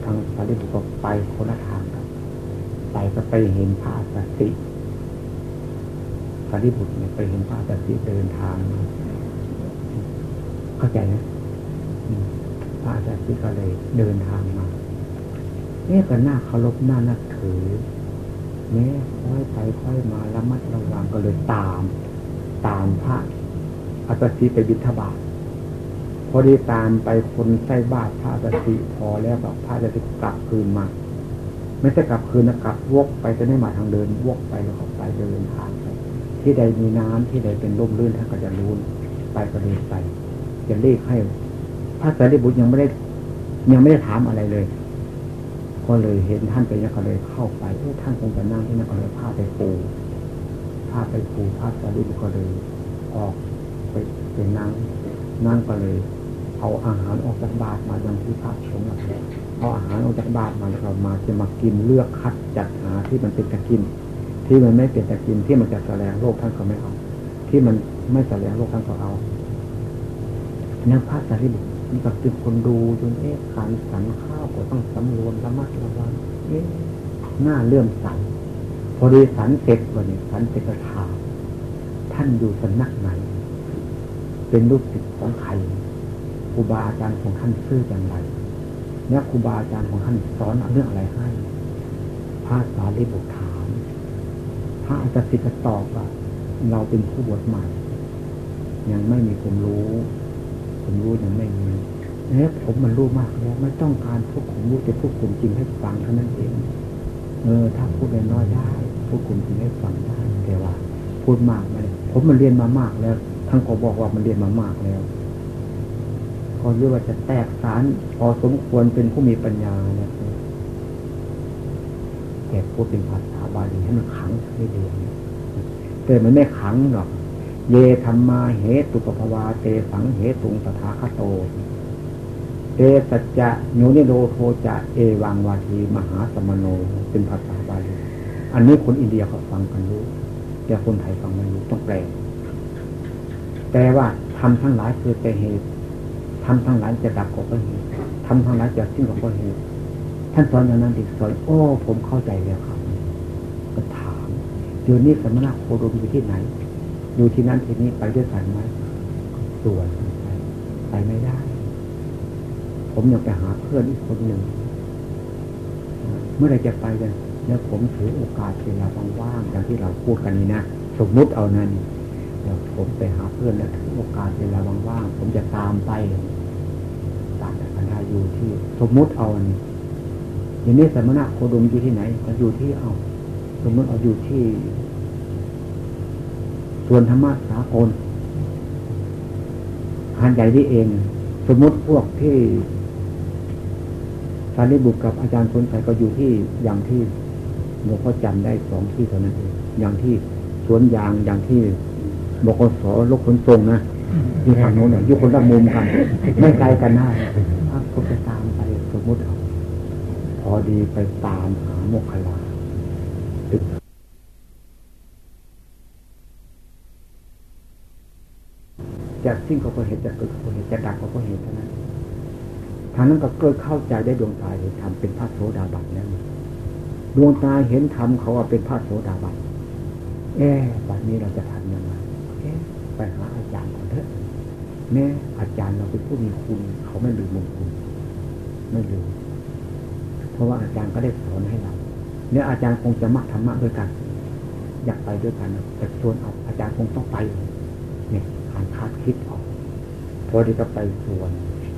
A: ทางสารีบุตรก็ไปคนละทางกันไปก็ไปเห็นพระสัตติสารีบุตรเนี่ยไปเห็นพระสัตติเดินทางมาเข้าใจนะพระสัตติก็เลยเดินทางมาเนี่ยก็น่าเคารพน่านับถือ เนี่ยค่อยไปค่อยมาระมัดระวังก็เลยตาม ตามพระอัตสีไปบิณฑบาตพอดีตามไปคนใส่บาตรพระอัตสีพอแล้วก็พระอัตสีกลับคืนมา ไม่ใช่กลับคืนนะกลับวกไปจะไม่มาทางเดินวกไปแล้วก็ไปเดินทางไปที่ใดมีน้ำที่ใดเป็นร่มรื่นท่านก็จะรู้ไปก็เดินไปจะเรียกให้พระสารีบุตรยังไม่ได้ ยังไม่ได้ถามอะไรเลย ก็เลยเห็นท่านไปเนี่ยก็เลยเข้าไปเออท่านคงจะนั่งที่นั่นก็เลยพาไปปูพาไปปูพาสารีบุก็เลยออกไปเป็นนั่งนั่งก็เลย เอาอาหารออกจากบาตรมายังที่พระสงฆ์แล้เอาอาหารออกจากบาตรมาเรามาจะมากินเลือกคัดจัดหาที่มันเป็นตะกิน ที่มันไม่เป็นตะกินที่มันจะแสลงโรคท่านก็ไม่เอา ที่มันไม่แสลงโรคท่านก็เอาเนี่ยพระสารีบุตรมันก็เป็นคนดูจนเอ๊ะการสันข ก็ต้องสำรวมระมัดระวังเอ๊ะหน้าเลื่อมใสพอดีสันเสร็จวันนี้สันเสร็จก็ถามท่านอยู่สำนักไหน เป็นลูกศิษย์ของใครครูบาอาจารย์ของท่านชื่ออย่างไรเนี่ยครูบาอาจารย์ของท่านสอนเรื่องอะไรให้ พระสารีบุตรถาม พระอาจารย์สิทธิ์ตอบว่าเราเป็นผู้บวชใหม่ ยังไม่มีความรู้ความรู้ยังไม่มี เนี่ยผมมันรู้มากแล้วไม่ต้องการพวกผมรู้แต่พวกผมจริงให้ฟังเท่านั้นเอง เออ ถ้าพูดน้อยได้พวกผมจริงให้ฟังได้แต่ว่า พูดมากไม่ผมมันเรียนมามากแล้วท่านก็บอกว่ามันเรียนมามากแล้วก็เรียกว่าจะแตกสารพอสมควรเป็นผู้มีปัญญาเนี่ยแต่พูดเป็นภาษาบาลีให้มันขังไม่เดียวแต่มันไม่ขังหรอก เยธรรมาเหตุปภวาเตสังเหตุงตถาคโตเต สัจจะโยนิโรโทจะเอวังวาทีมหาสมโนเป็นภาษาบาลีอันนี้คนอินเดียเขาฟังกันรู้แต่คนไทยฟังไม่รู้ต้องแปลแต่ว่าทำทั้งหลายคือแต่เหตุทำทั้งหลายจะดับก็เพราะเหตุทำทั้งหลายจะสิ้นก็เพราะเหตุท่านสอนอย่างนั้นดิสอนโอ้ ผมเข้าใจแล้วครับก็ถามเดี๋ยวนี้สมณะโคดมอยู่ที่ไหน อยู่ที่นั่นที่นี้ไปด้วยกันไหมส่วนไปไม่ได้ ผมอยากไปหาเพื่อนอีกคนหนึ่ง เมื่อไรจะไปกันแล้วผมถือโอกาสเวลาว่างๆอย่างที่เราพูดกันนี่นะสมมุติเอานั่นเดี๋ยวผมไปหาเพื่อนแล้วถือโอกาสเวลาว่างๆผมจะตามไปตามแต่คณะอยู่ที่ สมมุติเอาอันนี้อย่างนี้สมณะโคดมอยู่ที่ไหนก็อยู่ที่เอา สมมติเอาอยู่ที่ส่วนธรรมะสากลหานใหญ่ที่เอง สมมติพวกที่ารีบุตรกับอาจารย์คนใส่ก็อยู่ที่อย่างที่หลวงพ่อจำได้สองที่เท่านั้นเองอย่างที่สวนยางอย่างที่บกสลกขนส่งนะที่ฝั่งโน้นยอยู่คนละมุมกันไม่ไกลกันนะถ้าผมจะตามไปสมมติเอาพอดีไปตามหาโมคคลาตึกจากสิ่งเขาก็เห็นจากเกิดเขาก็เห็นจากดับเขาก็เห็นเท่านั้น ทางนั้นก็เกิดเข้าใจได้ดวงตาเห็นธรรมเป็นพระโสดาบันแล้วดวงตาเห็นธรรมเขาว่าเป็นพระโสดาบันเอ๊บัดนี้เราจะทำยังไงเอ๊ไปหาอาจารย์ก่อนเถอะแม่อาจารย์เราเป็นผู้มีคุณ เขาไม่ลืมมงคุณไม่ลืมเพราะว่าอาจารย์ก็ได้สอนให้เราเนี่ยอาจารย์คงจะมักธรรมะด้วยกัน อยากไปด้วยกันนะแต่ชวนเอาอาจารย์คงต้องไปเนี่ยอ่านคาดคิดออกพอดีก็ไปชวน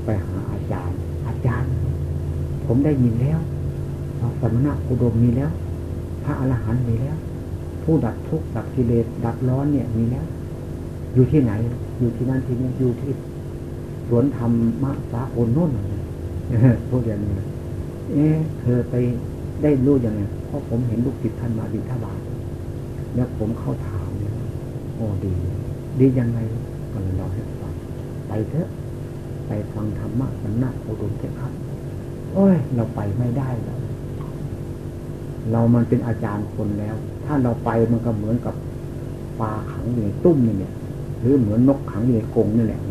A: ไปหาอาจารย์ อาจารย์ ผมได้ยินแล้วสมณะอุดมมีแล้ว พระอรหันต์มีแล้ว ผู้ดับทุกข์ดับกิเลสดับร้อนเนี่ยมีแล้ว อยู่ที่ไหน อยู่ที่นั่นที่นี่อยู่ที่สวนธรรมะสาโอนนุ่นพูดอย่างนี้เอ๊ะเธอไปได้รู้ยังไงเพราะผมเห็นลูกศิษย์ท่านมาบิณฑบาตแล้วผมเข้าถามเนี่ยโอ้ดี ดียังไงก็เลยเราให้ฟังไปเถอะ ไปฟังธรรมะสำนักอุดมเจ้าครับโอ้ย เราไปไม่ได้แล้วเรามันเป็นอาจารย์คนแล้ว ถ้าเราไปมันก็เหมือนกับปลาขังอยู่ในตุ้มนี่เนี่ยหรือเหมือนนกขังอยู่ในกรงนี่แหละ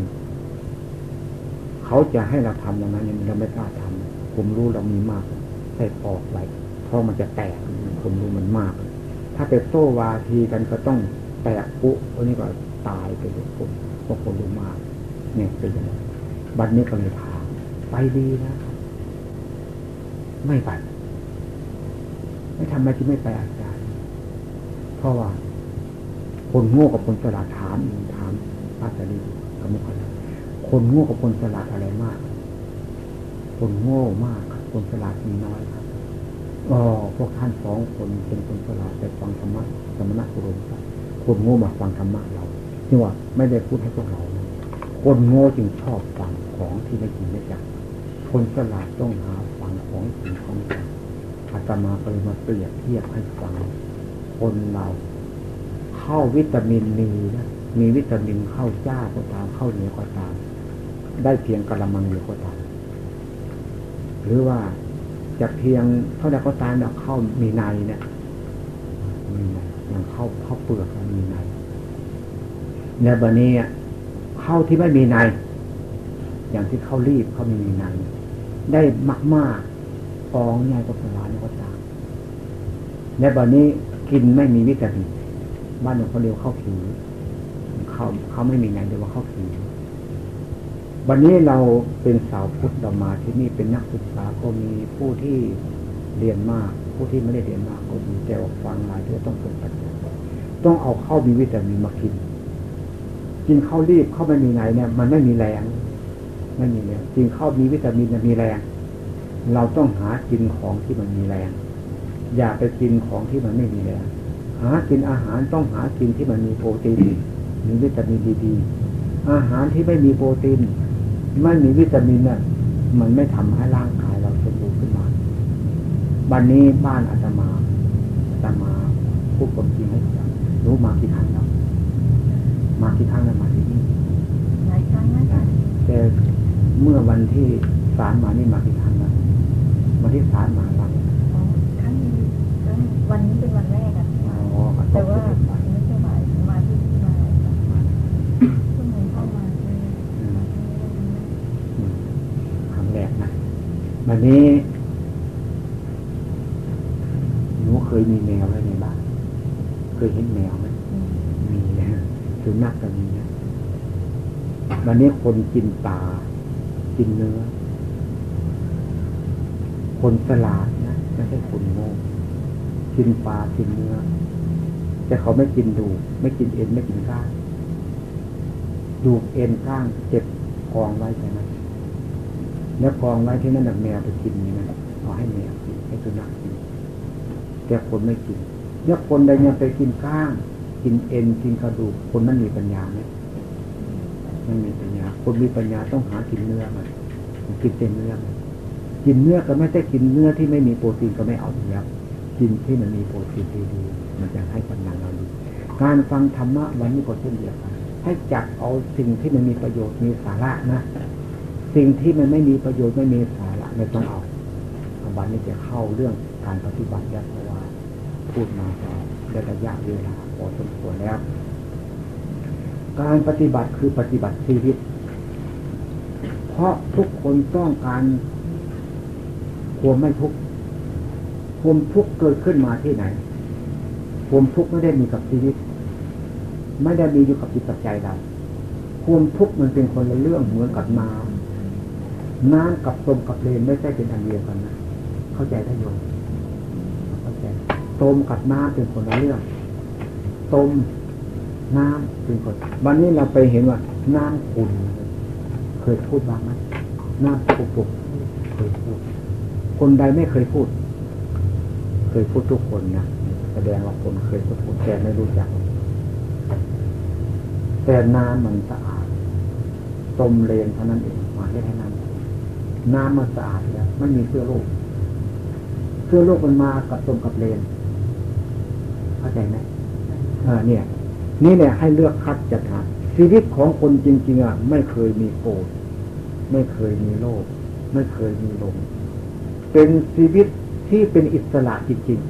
A: เขาจะให้เราทำอย่างนั้นเราไม่กล้าทำผมรู้เรามีมากใส่ปอกไว้เพราะมันจะแตกผมรู้มันมาก ถ้าไปโต้วาทีกันก็ต้องแตกปุ๊อันนี้ก็ตายไปเลยผมเพราะผมรู้มาก เนี่ยเป็นอย่างนี้ บัดนี้ก็เลยถามไปดีนะไม่ไปไม่ทำไมที่ไม่ไปอาจารย์ เพราะว่า คนโง่กับคนฉลาดถามถามพระสารีกับมุขละคนโง่กับคนฉลาดอะไรมาก คนโง่มาก คนฉลาดมีน้อยครับอ๋อพวกท่านสองคนเป็นคนฉลาดแต่ฟังธรรมะสมณะกุรมครับคนโง่มาฟังธรรมะเราที่ว่าไม่ได้พูดให้พวกเรา คนโง่จึงชอบฟังของที่ไม่จริงไม่จังคนฉลาดต้องหาฟังของจริงของจังอาตมาก็เลยมาเปรียบเทียบให้ฟัง คนเราเข้าวิตามินมีนะมีวิตามินเข้าจ้าก็ตามเข้าเหนียวก็ตาม ได้เพียงกระมังเดียวก็ตาม หรือว่าจะเพียงเท่าใดก็ตามเราเข้ามีในเนี่ยมีในอย่างเข้าเข้าเปลือกมีในในบันนี้ เข้าที่ไม่มีใน อย่างที่เขารีบเขาไม่มีใน ได้มากมากฟองใหญ่ก็สลายก็ตามในบันนี้กินไม่มีวิตามินบ้านหนึ่งเขาเรียกเข้าผิวเขาเขาไม่มีในเรียกว่าเข้าผิววันนี้เราเป็นสาวพุทธเรามาที่นี่เป็นนักศึกษาก็มีผู้ที่เรียนมาก ผู้ที่ไม่ได้เรียนมากก็มีแต่ฟังหลายที่ต้องเป็นปัญญาต้องเอาเข้ามีวิตามินมากิน กินข้าวรีบเข้าไม่มีไหนเนี่ย มันไม่มีแรงไม่มีแรงกินข้าวมีวิตามินมีแรง เราต้องหากินของที่มันมีแรง อย่าไปกินของที่มันไม่มีแรงหากินอาหารต้องหากินที่มันมีโปรตีนมีวิตามินดีๆอาหารที่ไม่มีโปรตีนไม่มีวิตามินน่ะมันไม่ทำให้ร่างกายเราสมบูรณ์ขึ้นมาวันนี้บ้านอาตมาอาตมาพูดความจริงให้ฟังรู้มากี่ครั้ง มากี่ครั้งแล้วมาที่นี่
B: หลายครั้งนะจ๊ะ
A: แต่เมื่อวันที่สามมานี่มากี่ครั้งแล้ววันที่สามมาบ้าง
B: อ๋อครั้งนี้ครั้งวันนี้เป็นวันแรกอะ
A: อ๋อก็
B: แต่
A: ต้อง
B: ว่า
A: ไป
B: ไม่ใช่บ่ายมาที่นี่มาชั่วโมงเข้ามาเลย
A: อืมครั้งแรกนะวันนี้หนูเคยมีแมวไว้ในบ้านเคยเห็นแมวไหม
B: อืม
A: มีนะ สุนัขก็มีนะวันนี้คนกินปลากินเนื้อ คนสลาดนะไม่ใช่คนโง่กินปลากินเนื้อ แต่เขาไม่กินดู ไม่กินเอ็นไม่กินก้างดูเอ็นก้างเจ็บกองไว้ใช่ไหมแล้วกองไว้ที่นั่นน่ะแมวไปกินนี่นะเอาให้แมวกินให้สุนัขกินแต่คนไม่กินเนี่ยคนใดเนี่ยไปกินก้าง กินเอ็นกินกระดูก คนนั้นมีปัญญาไหมไม่มีปัญญา คนมีปัญญาต้องหากินเนื้อมันกินเป็นเนื้อมันกินเนื้อก็ไม่ได้กินเนื้อที่ไม่มีโปรตีนก็ไม่เอาอยู่แล้วกินที่มันมีโปรตีนดีๆมันจะให้กำลังเราดีการฟังธรรมะวันนี้ก็เช่นเดียวกันให้จับเอาสิ่งที่มันมีประโยชน์มีสาระนะสิ่งที่มันไม่มีประโยชน์ไม่มีสาระไม่ต้องเอาวันนี้จะเข้าเรื่องการปฏิบัติแล้วเพราะว่า พูดมาก็ได้ระยะเวลา อสมควรแล้ว การปฏิบัติคือปฏิบัติชีวิต เพราะทุกคนต้องการความไม่ทุกข์ความทุกข์เกิดขึ้นมาที่ไหนความทุกข์ไม่ได้มีกับชีวิต ไม่ได้มีอยู่กับจิตใจเราความทุกข์มันเป็นคนละเรื่องเหมือนกับน้ำน้ำกับลมกับเลนไม่ใช่เป็นอันเดียวกันนะ เข้าใจได้โยมเข้าใจตมกับน้ำเป็นคนละเรื่อง ต้มน้ำเป็นคนวันนี้เราไปเห็นว่า น้ำขุ่นเคยพูดบ้างไหมน้ำปุกปุกเคยพูด คนใดไม่เคยพูด เคยพูดทุกคนนะแสดงว่าคนเคยพูดแต่ไม่รู้จัก แต่น้ำมันสะอาดต้มเลนเท่านั้นเองมาแค่นั้นน้ำมันสะอาดแล้วไม่มีเชื้อโรคเชื้อโรคมันมากับต้มกับเลนเข้าใจไหม เออเนี่ย นี่เนี่ยให้เลือกคัดจัดหาชีวิตของคนจริง ๆอะไม่เคยมีโกรธไม่เคยมีโลภไม่เคยมีหลง เป็นชีวิตที่เป็นอิสระจริง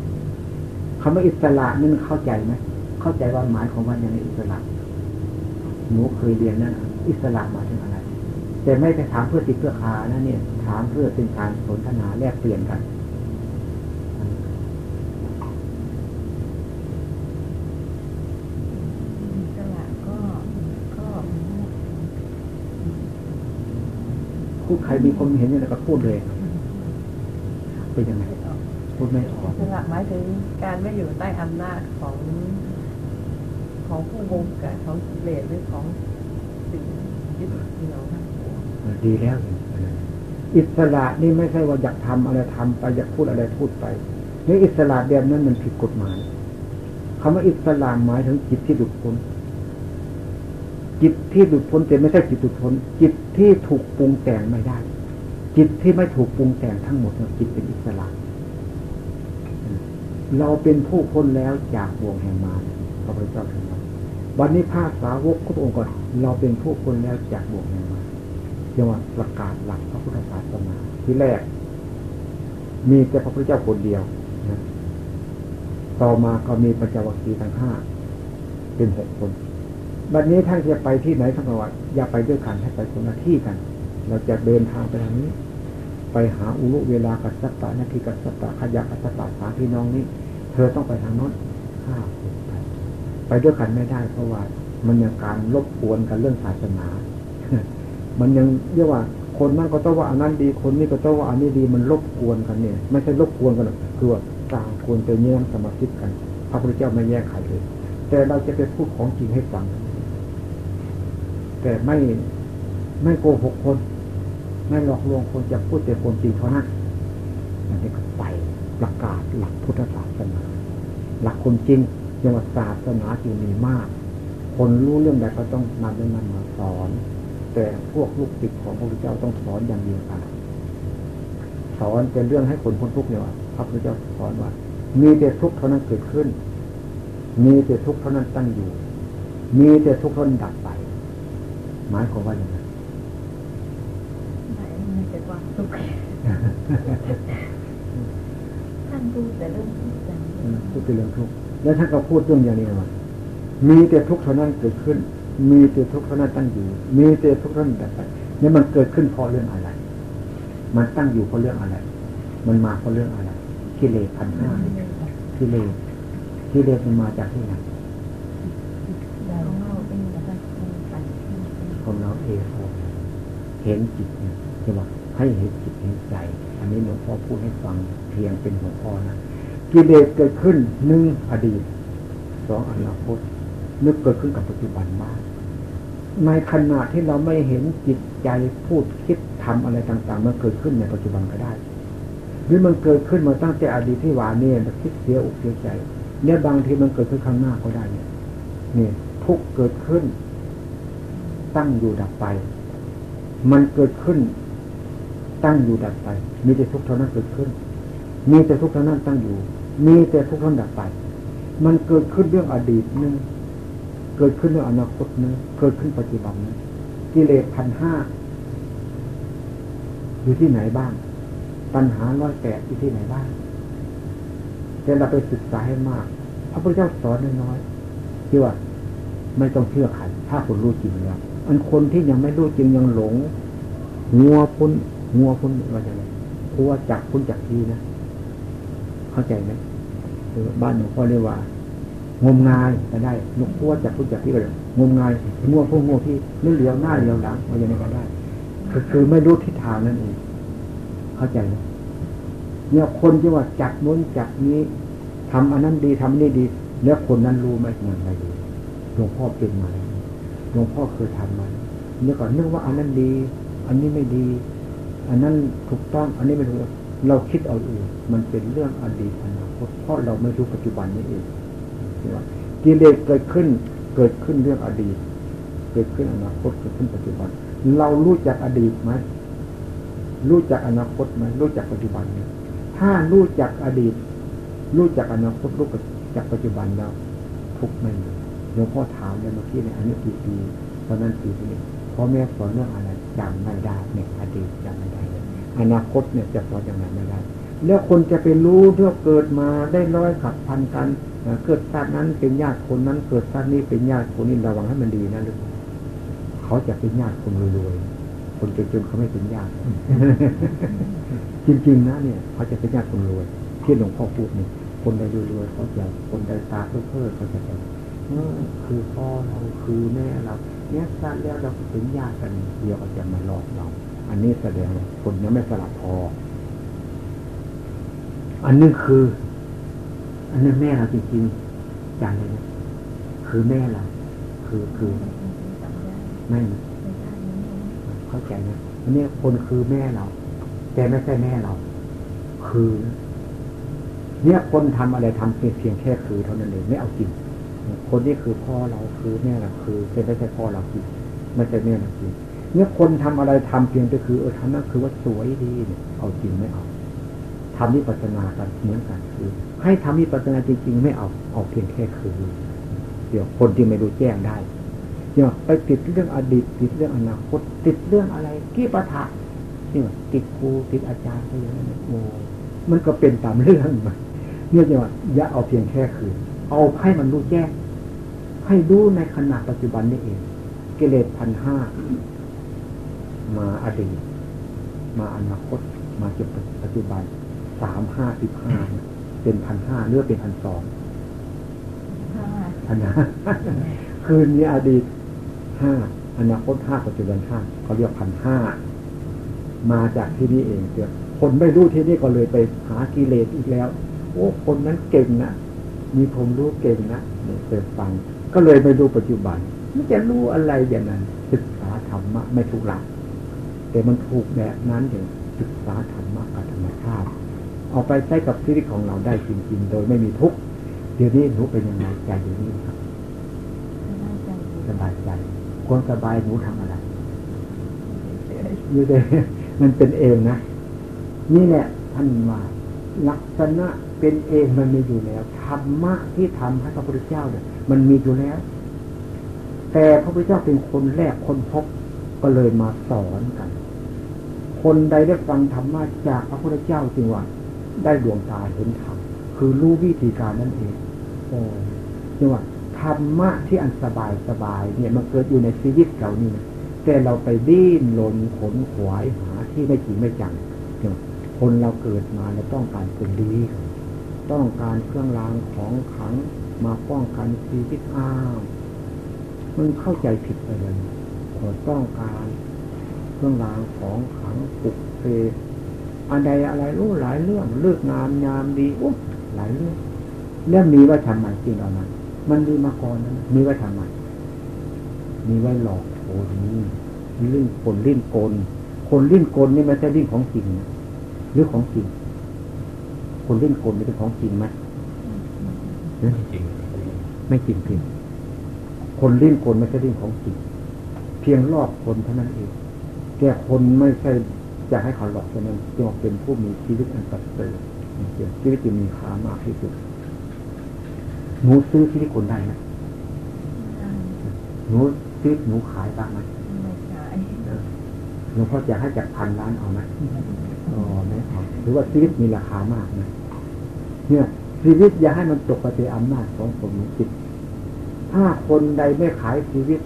A: ๆคำว่าอิสระนี่มันเข้าใจไหมเข้าใจว่าหมายของมันยังไงอิสระหนูเคยเรียนนั่นอิสระหมายถึงอะไร แต่ไม่ไปถามเพื่อติดเพื่อคานะเนี่ย ถามเพื่อเป็นการสนทนาแลกเปลี่ยนกัน พูดใครมีความเห็นอะไรก็พูดเลยเป็นยังไงพูดไม่ออก
B: ตลาดหมายถึงการไม่อยู่ใต้อำนาจของของผู้บงการของกิเลสหรือของสิ่งยึดเหนี่ยวทั้งปวง
A: เออดีแล้ว อิสระนี่ไม่ใช่ว่าอยากทำอะไรทำไปอยากพูดอะไรพูดไปนี่อิสระแบบนั้นมันผิดกฎหมายคำว่าอิสระหมายถึงจิตที่หลุดพ้น จิตที่หลุดพ้นแต่ไม่ใช่จิตหลุดพ้น จิตที่ถูกปรุงแต่งไม่ได้ จิตที่ไม่ถูกปรุงแต่งทั้งหมดเนี่ยจิตเป็นอิสระ เราเป็นผู้พ้นแล้วจากบ่วงแห่งมารพระพุทธเจ้าถึงว่าวันนี้ภาคสาวกทุกองค์ก่อนเราเป็นผู้พ้นแล้วจากบ่วงแห่งมารเรียกว่าประกาศหลักพระพุทธศาสนาที่แรก มีแต่พระพุทธเจ้าคนเดียวนะต่อมาก็มีปัญจวัคคีย์ทั้งห้าเป็นหกคน บัดนี้ท่านจะไปที่ไหนท่านบอกว่าอย่าไปด้วยกันให้ไปคนละที่กัน เราจะเดินทางไปทางนี้ ไปหาอุลุเวลากัสสปะนาทีกัสสปะขยะกัสสปะสามพี่น้องนี้ เธอต้องไปทางโน้นข้าไปไปด้วยกันไม่ได้ เพราะว่า มันยังการลบกวนกันเรื่องศาสนา มันยังเรียกว่า คนนั้นก็ต้องว่าอันนั้นดี คนนี้ก็ต้องว่าอันนี้ดีมันลบกวนกันเนี่ย ไม่ใช่ลบกวนกันหรอกคือว่าต่างควรจะแย่งสมาธิกัน พระพุทธเจ้าไม่แยกใครเลย แต่เราจะไปพูดของจริงให้ฟัง แต่ไม่ไม่โกหกคน ไม่หลอกลวงคนจะพูดแต่ความจริงเท่านั้นอันนี้ก็ไปประกาศหลักพุทธศาสนา หลักคนจริงยังว่าศาสนาจึงมีมาก คนรู้เรื่องใดก็ต้องนำเรื่องนั้นมาสอน แต่พวกลูกศิษย์ของพระพุทธเจ้าต้องสอนอย่างเดียวกันสอนเป็นเรื่องให้คนพ้นทุกข์เนี่ยว่าพระพุทธเจ้าสอนว่า มีแต่ทุกข์เท่านั้นเกิดขึ้น มีแต่ทุกข์เท่านั้นตั้งอยู่ มีแต่ทุกข์เท่านั้นดับไป หมายความว่าอย่างไร
B: ไหนมันจะความสุขท่านพูดแต่เรื่องทุกข์อย่างเดียว
A: พูดเป็นเรื่องทุกข์แล้วท่านก็พูดเรื่องอย่างนี้ว่ามีแต่ทุกข์เท่านั้นเกิดขึ้น มีแต่ทุกข์เท่านั้นตั้งอยู่ มีแต่ทุกข์เท่านั้นดับไปนี่มันเกิดขึ้นเพราะเรื่องอะไร มันตั้งอยู่เพราะเรื่องอะไร มันมาเพราะเรื่องอะไรกิเลสพันห้ากิเลสกิเลสมันมาจากที่ไหน ของเราเองเห็นจิตเนี่ยใช่ไหมให้เห็นจิตเห็นใจ อันนี้หลวงพ่อพูดให้ฟังเพียงเป็นหัวข้อนะกิเลสเกิดขึ้นหนึ่งอดีตสองอนาคตนึกเกิดขึ้นกับปัจจุบันมาก ในขณะที่เราไม่เห็นจิตใจพูดคิดทำอะไรต่างๆมันเกิดขึ้นในปัจจุบันก็ได้ หรือมันเกิดขึ้นมาตั้งแต่อดีตที่หวานเนี่ยคิดเสียอกเสียใจ เนี่ยบางทีมันเกิดขึ้นข้างหน้าก็ได้เนี่ยนี่ทุกเกิดขึ้น ตั้งอยู่ดับไป มันเกิดขึ้น ตั้งอยู่ดับไป มีแต่ทุกข์เท่านั้นเกิดขึ้น มีแต่ทุกข์เท่านั้นตั้งอยู่ มีแต่ทุกข์เท่านั้นดับไป มันเกิดขึ้นเรื่องอดีตนึงเกิดขึ้นเรื่องอนาคตนึงเกิดขึ้นปัจจุบันนึงกิเลสพันห้าอยู่ที่ไหนบ้าง ปัญหาร้อยแปดอยู่ที่ไหนบ้างแต่เราไปศึกษาให้มาก พระพุทธเจ้าสอนน้อยๆที่ว่า ไม่ต้องเชื่อใครถ้าคุณรู้จริงแล้ว อันคนที่ยังไม่รู้จริงยังหลง งัวพุ้นงัวพุ้นว่าจะไรเพราะว่าจักพุ้นจักทีนะ เข้าใจไหมบ้านหลวงพ่อเรียกว่างมงายก็ได้ลูกพัวจากพุ้นจักทีก็ได้งมงายงัวพวกงัวที่ไม่เหลียวหน้าเหลียวหลังว่าอย่างไรก็ได้คือคือไม่รู้ทิศทางนั่นเองเข้าใจไหมเนี่ยคนที่ว่าจักนู้นจักนี้ทำอันนั้นดีทำนี้ดี แล้วคนนั้นรู้ไหมมันอะไม่ดีหลวงพ่อเป็นมา หลวงพ่อเคยทำมาเนี่ยก่อนนึกว่าอันนั้นดี อันนี้ไม่ดี อันนั้นถูกต้อง อันนี้ไม่ถูกเราคิดเอาเองมันเป็นเรื่องอดีตอนาคตเพราะเราไม่รู้ปัจจุบันนี้เองกิเลสเกิดขึ้น เกิดขึ้นเรื่องอดีต เกิดขึ้นอนาคตเกิดขึ้นปัจจุบัน เรารู้จักอดีตไหมรู้จักอนาคตไหมรู้จักปัจจุบันไหมถ้ารู้จักอดีต รู้จักอนาคตรู้จักปัจจุบันแล้วทุกไม่มี หลวงพ่อถามเลยเมื่อกี้ในอันนี้กี่ปีตอนนั้นกี่ปีพ่อแม่สอนเรื่องอะไรจำไม่ได้เนี่ยอดีตจำไม่ได้เลยอนาคตเนี่ยจะสอนอย่างไรไม่ได้ แล้วคนจะไปรู้เรื่องเกิดมาได้ร้อยขับพันกันเกิดชาตินั้นเป็นญาติคนนั้น เกิดชาตินี้เป็นญาติคนนี้ระวังให้มันดีนะลูกเขาจะเป็นญาติคนรวยๆคนจนๆเขาไม่เป็นญาติจริงๆนะเนี่ย เขาจะเป็นญาติคนรวยที่หลวงพ่อพูดนี่คนใดรวยๆเขาจะคนใดตาเพื่อๆเขาจะเป็น คือพ่อเราคือแม่เราเนี่ยชาติแล้วเราเป็นญาติกันเดียวก็จะมาหลอกเรา อันนี้แสดงคนยังไม่สลับพอ อันนี้คือ อันนี้แม่เราจริงๆจำเลยนะคือแม่เราคือคือไม่เข้าใจนะอันนี้คนคือแม่เรา แต่ไม่ใช่แม่เรา คือ เนี่ยคนทำอะไรทำเพียงแค่คือเท่านั้นเองไม่เอาจริง คนนี้คือพ่อเราคือแม่เราคือเป็นไม่ใช่พ่อเราจริงไม่ใช่แม่เราจริงเนี่ยคนทำอะไรทำเพียงแต่คือเออทำนั่นคือว่าสวยดีเนี่ย เอาจริงไม่เอาทำนิพพานากันเหมือนกันคือ ให้ทำนิพพานาจริง ๆ ไม่เอาเอาเพียงแค่คือ เดี๋ยวคนที่ไม่รู้แจ้งได้เดี๋ยวไปติดเรื่องอดีตติดเรื่องอนาคต ติดเรื่องอะไรกี้ปะทะเนี่ยติดครูติดอาจารย์อะไรอย่างนี้โอ้มันก็เป็นตามเรื่องมันเนี่ยจะว่าอย่าเอาเพียงแค่คือ เอาให้มันรู้แจ้งให้รู้ในขณะปัจจุบันนี่เอง กิเลสพันห้ามาอดีตมาอนาคต มาจนปัจจุบันสามห้าสิบห้าเป็นพันห้าเลือกเป็นพันสองพันห้าคืนนี้อดีตห้าอนาคตห้าปัจจุบันห้าเขาเรียกพันห้ามาจากที่นี่เองเดียวคนไม่รู้ที่นี่ก็เลยไปหากิเลสอีกแล้ว โอ้คนนั้นเก่งนะ มีผมรู้เก่งนะเปิดฟัง ก็เลยไม่รู้ปัจจุบันไมันจะรู้อะไรอย่างนั้น ศึกษาธรรมะไม่ถูกหลัก แต่มันถูกแบบนั้นอย่างศึกษาธรรมะกับธรรมชาติเอาไปใช้กับชีวิตของเราได้จริงๆ โดยไม่มีทุกข์เดี๋ยวนี้หนูเป็นยังไงใจเดี๋ยวนี้ครับสบายใจคนสบายหนูทำอะไรอยู่เลยมันเป็นเองนะ นี่แหละท่านว่าลักษณะ เป็นเองมันมีอยู่แล้วธรรมะที่ทำให้พระพุทธเจ้าเนี่ย มันมีอยู่แล้ว แต่พระพุทธเจ้าเป็นคนแรกคนพบก็เลยมาสอนกัน คนใดได้ฟังธรรมะจากพระพุทธเจ้าจริงว่าได้ดวงตาเห็นธรรมคือรู้วิธีการนั่นเองโอ้จริงว่าธรรมะที่อันสบายสบายเนี่ยมันเกิดอยู่ในชีวิตเรานี่แต่เราไปดิ้นรนขนขวายหาที่ไม่จริงไม่จังคนเราเกิดมาแล้วต้องการคนดี ต้องการเครื่องรางของขังมาป้องกันชีวิตอ้าวมันเข้าใจผิดไปเลยเราต้องการเครื่องรางของขังปลุกเพอันใดอะไรรู้หลายเรื่องเลือกงามยามดีโอ้หลายเรื่องแล้วมีไว้ทำไมจริงเอานั้นมันมีมาก่อนนั้นมีไว้ทำไมมีไว้หลอกคนลิ้นคนลิ้นกลคนลิ้นกลนี่ไม่ใช่ลิ้นของจริงนะหรือของจริง คนลิ้นกลนี่เป็นของจริงไหม
C: ไม่จริง
A: ไม่จริงจริงคนลิ้นกลไม่ใช่ลิ้นของจริง เพียงลอกคนเท่านั้นเองแก่คนไม่ใช่จะให้เขาหลอกเท่านั้นจึงเป็นผู้มีชีวิตอันประเสริฐชีวิตจึงมีค่ามากที่สุดหนูซื้อชีวิตคนได้ไหมหนูซื้อหนูขายบ้างไหม
B: ไม่ใช่
A: หลวงพ่อจะให้จากพันล้านเอาไหม อ๋อไม่เอาหรือว่าชีวิตมีราคามากนะเนี่ยชีวิตอย่าให้มันตกไปเป็นอำนาจของคนจิตถ้าคนใดไม่ขายชีวิต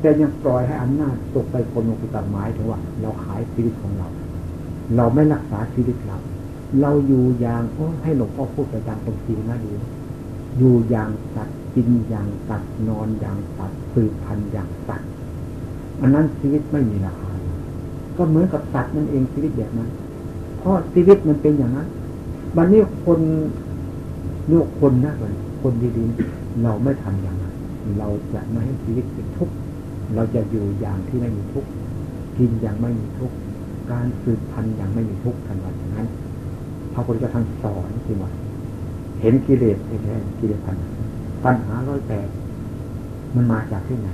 A: แต่ยังปล่อยให้อำนาจตกไปคนลงไปตัดหมายถึงว่า เราขายชีวิตของเรา เราไม่รักษาชีวิตเรา เราอยู่อย่างโอ้ให้หลวงพ่อพูดไปตามความจริงนะดีอยู่อย่างสัตว์กินอย่างสัตว์นอนอย่างสัตว์สืบพันธุ์อย่างสัตว์อันนั้นชีวิตไม่มีราคาก็เหมือนกับสัตว์นั่นเองชีวิตแบบนั้น เพราะชีวิตมันเป็นอย่างนั้นวันนี้คนโยกคนนะคนคนดีๆเราไม่ทำอย่างนั้นเราจะไม่ให้ชีวิตเป็นทุกข์เราจะอยู่อย่างที่ไม่มีทุกข์กินอย่างไม่มีทุกข์การสืบพันธุ์อย่างไม่มีทุกข์ทันวันนั้นพระพุทธเจ้าท่านสอนจริงว่าเห็นกิเลสแท้ๆกิเลสพันปัญหาร้อยแปดมันมาจากที่ไหน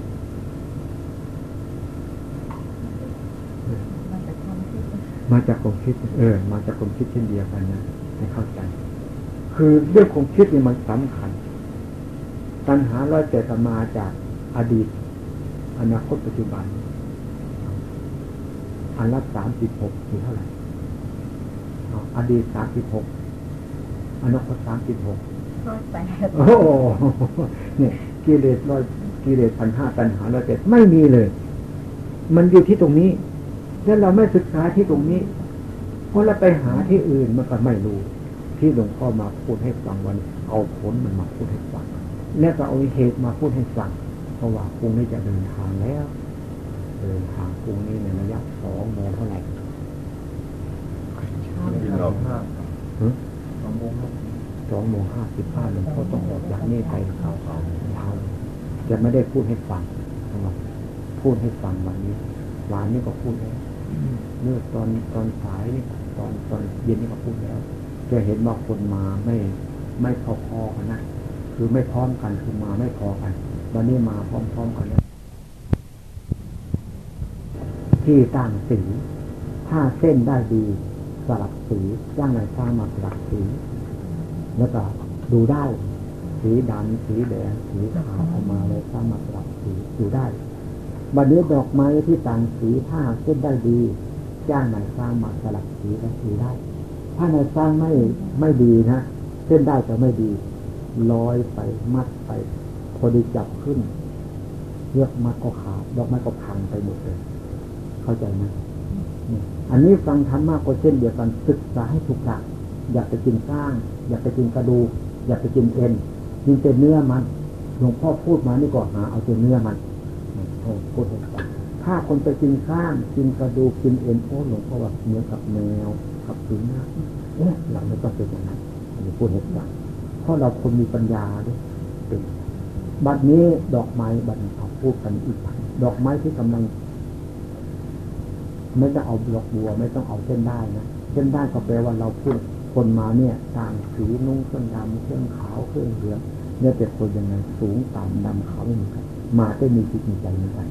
B: จะความคิด
A: มาจากความคิด เออ มาจากความคิดเช่นเดียวกันนะให้เข้าใจ คือเรื่องความคิดนี่มันสำคัญปัญหาร้อยแปดมาจากอดีต อนาคตปัจจุบัน อันละสามสิบหกคือเท่าไหร่เอาอดีตสามสิบหกอนาคตสามสิบหก
B: ร้อยแปด
A: โอ้โหเนี่ยกิเลสร้อยกิเลสพันห้าตัณหาร้อยเจ็ดไม่มีเลย มันอยู่ที่ตรงนี้ แล้วเราไม่ศึกษาที่ตรงนี้เพราะเราไปหาที่อื่นมันก็ไม่รู้ ที่หลวงพ่อมาพูดให้ฟังวัน เอาผลมันมาพูดให้ฟัง แล้วก็เอาเหตุมาพูดให้ฟัง เพราะว่าพรุ่งนี้จะเดินทางแล้ว เดินทางพรุ่งนี้ในระยะสองโมงเท่าไหร่
C: ที่เราห้า
A: หึ
C: สองโมง
A: สองโมงห้าสิบห้าหลวงพ่อต้องออกจากนี่ไปเขาเขาเขาจะไม่ได้พูดให้ฟังนะครับพูดให้ฟังวันนี้วานนี้ก็พูดแล้ว เมื่อตอนตอนสายนี่ตอนตอนเย็นนี่ก็พูดแล้ว จะเห็นว่าคนมาไม่ไม่พอพอกันนะคือไม่พร้อมกันคือมาไม่พอกันวันนี้มาพร้อมๆกันแล้วที่ตั้งสีถ้าเส้นได้ดีสลับสีย่างไหนสร้างมาสลับสี แล้วก็ดูได้ สีดำสีแดงสีขาวออกมาเลยสร้างมาสลับสีดูได้ บัดนี้ดอกไม้ที่ต่างสีถ้าเส้นได้ดีจ้างไหนสร้างมาสลับสีก็สีได้ ถ้าในสร้างไม่ไม่ดีนะเส้นได้แต่ไม่ดีลอยไปมัดไปพอดีจับขึ้นเลือกมัดก็ขาดดอกไม้ก็พังไปหมดเลย เข้าใจไหมอันนี้ฟังธรรมะก็เช่นเดียวกันศึกษาให้ถูกหลักอยากจะกินสร้าง อยากจะกินกระดูกอยากจะกินเอ็นกินแต่เนื้อมันหลวงพ่อพูดมานี่ก็หาเอาแต่เนื้อมัน พูดให้ฟังถ้าคนไปกินสร้างกินกระดูกกินเอ็นโอ้หลวงพ่อว่าเหมือนกับแมวกับสุนัขเอ๊ะเราไม่ต้องเป็นอย่างนั้นอันนี้พูดให้ฟังเพราะเราคนมีปัญญาด้วยเป็นบัดนี้ดอกไม้บัดนี้เอาพูดกันอีกดอกไม้ที่กำลังไม่ต้องเอาดอกบัว ไม่ต้องเอาเส้นได้นะเส้นได้ก็แปลว่าเราพูดคนมาเนี่ยต่างสีนุ่งเครื่องดำเครื่องขาวเครื่องเหลืองเนี่ยแต่คนยังไงสูงต่ำดำขาวไม่เหมือนกัน มาได้มีจิตมีใจเหมือนกัน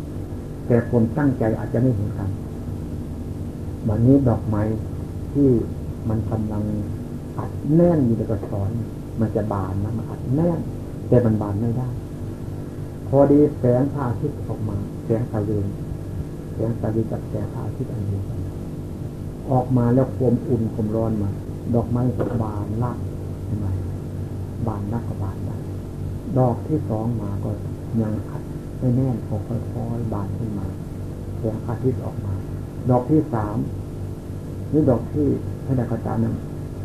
A: แต่คนตั้งใจอาจจะไม่เหมือนกันวันนี้ดอกไม้ที่มันกำลังอัดแน่นอยู่ในกระสอนมันจะบานนะมันอัดแน่น แต่มันบานไม่ได้ พอดีแสงพระอาทิตย์ออกมา แสงตะเวนแสงตะเวนกับแสงพระอาทิตย์อันเดียวกันออกมาแล้วความอุ่นความร้อนมา ดอกไม้ก็บานละใช่ไหมบานนักก็บานได้ดอกที่สองมาก็ยังขัด แน่นพอค่อยๆบานขึ้นมาแสงอาทิตย์ออกมา ดอกที่สามหรือดอกที่พระดากระจานั้น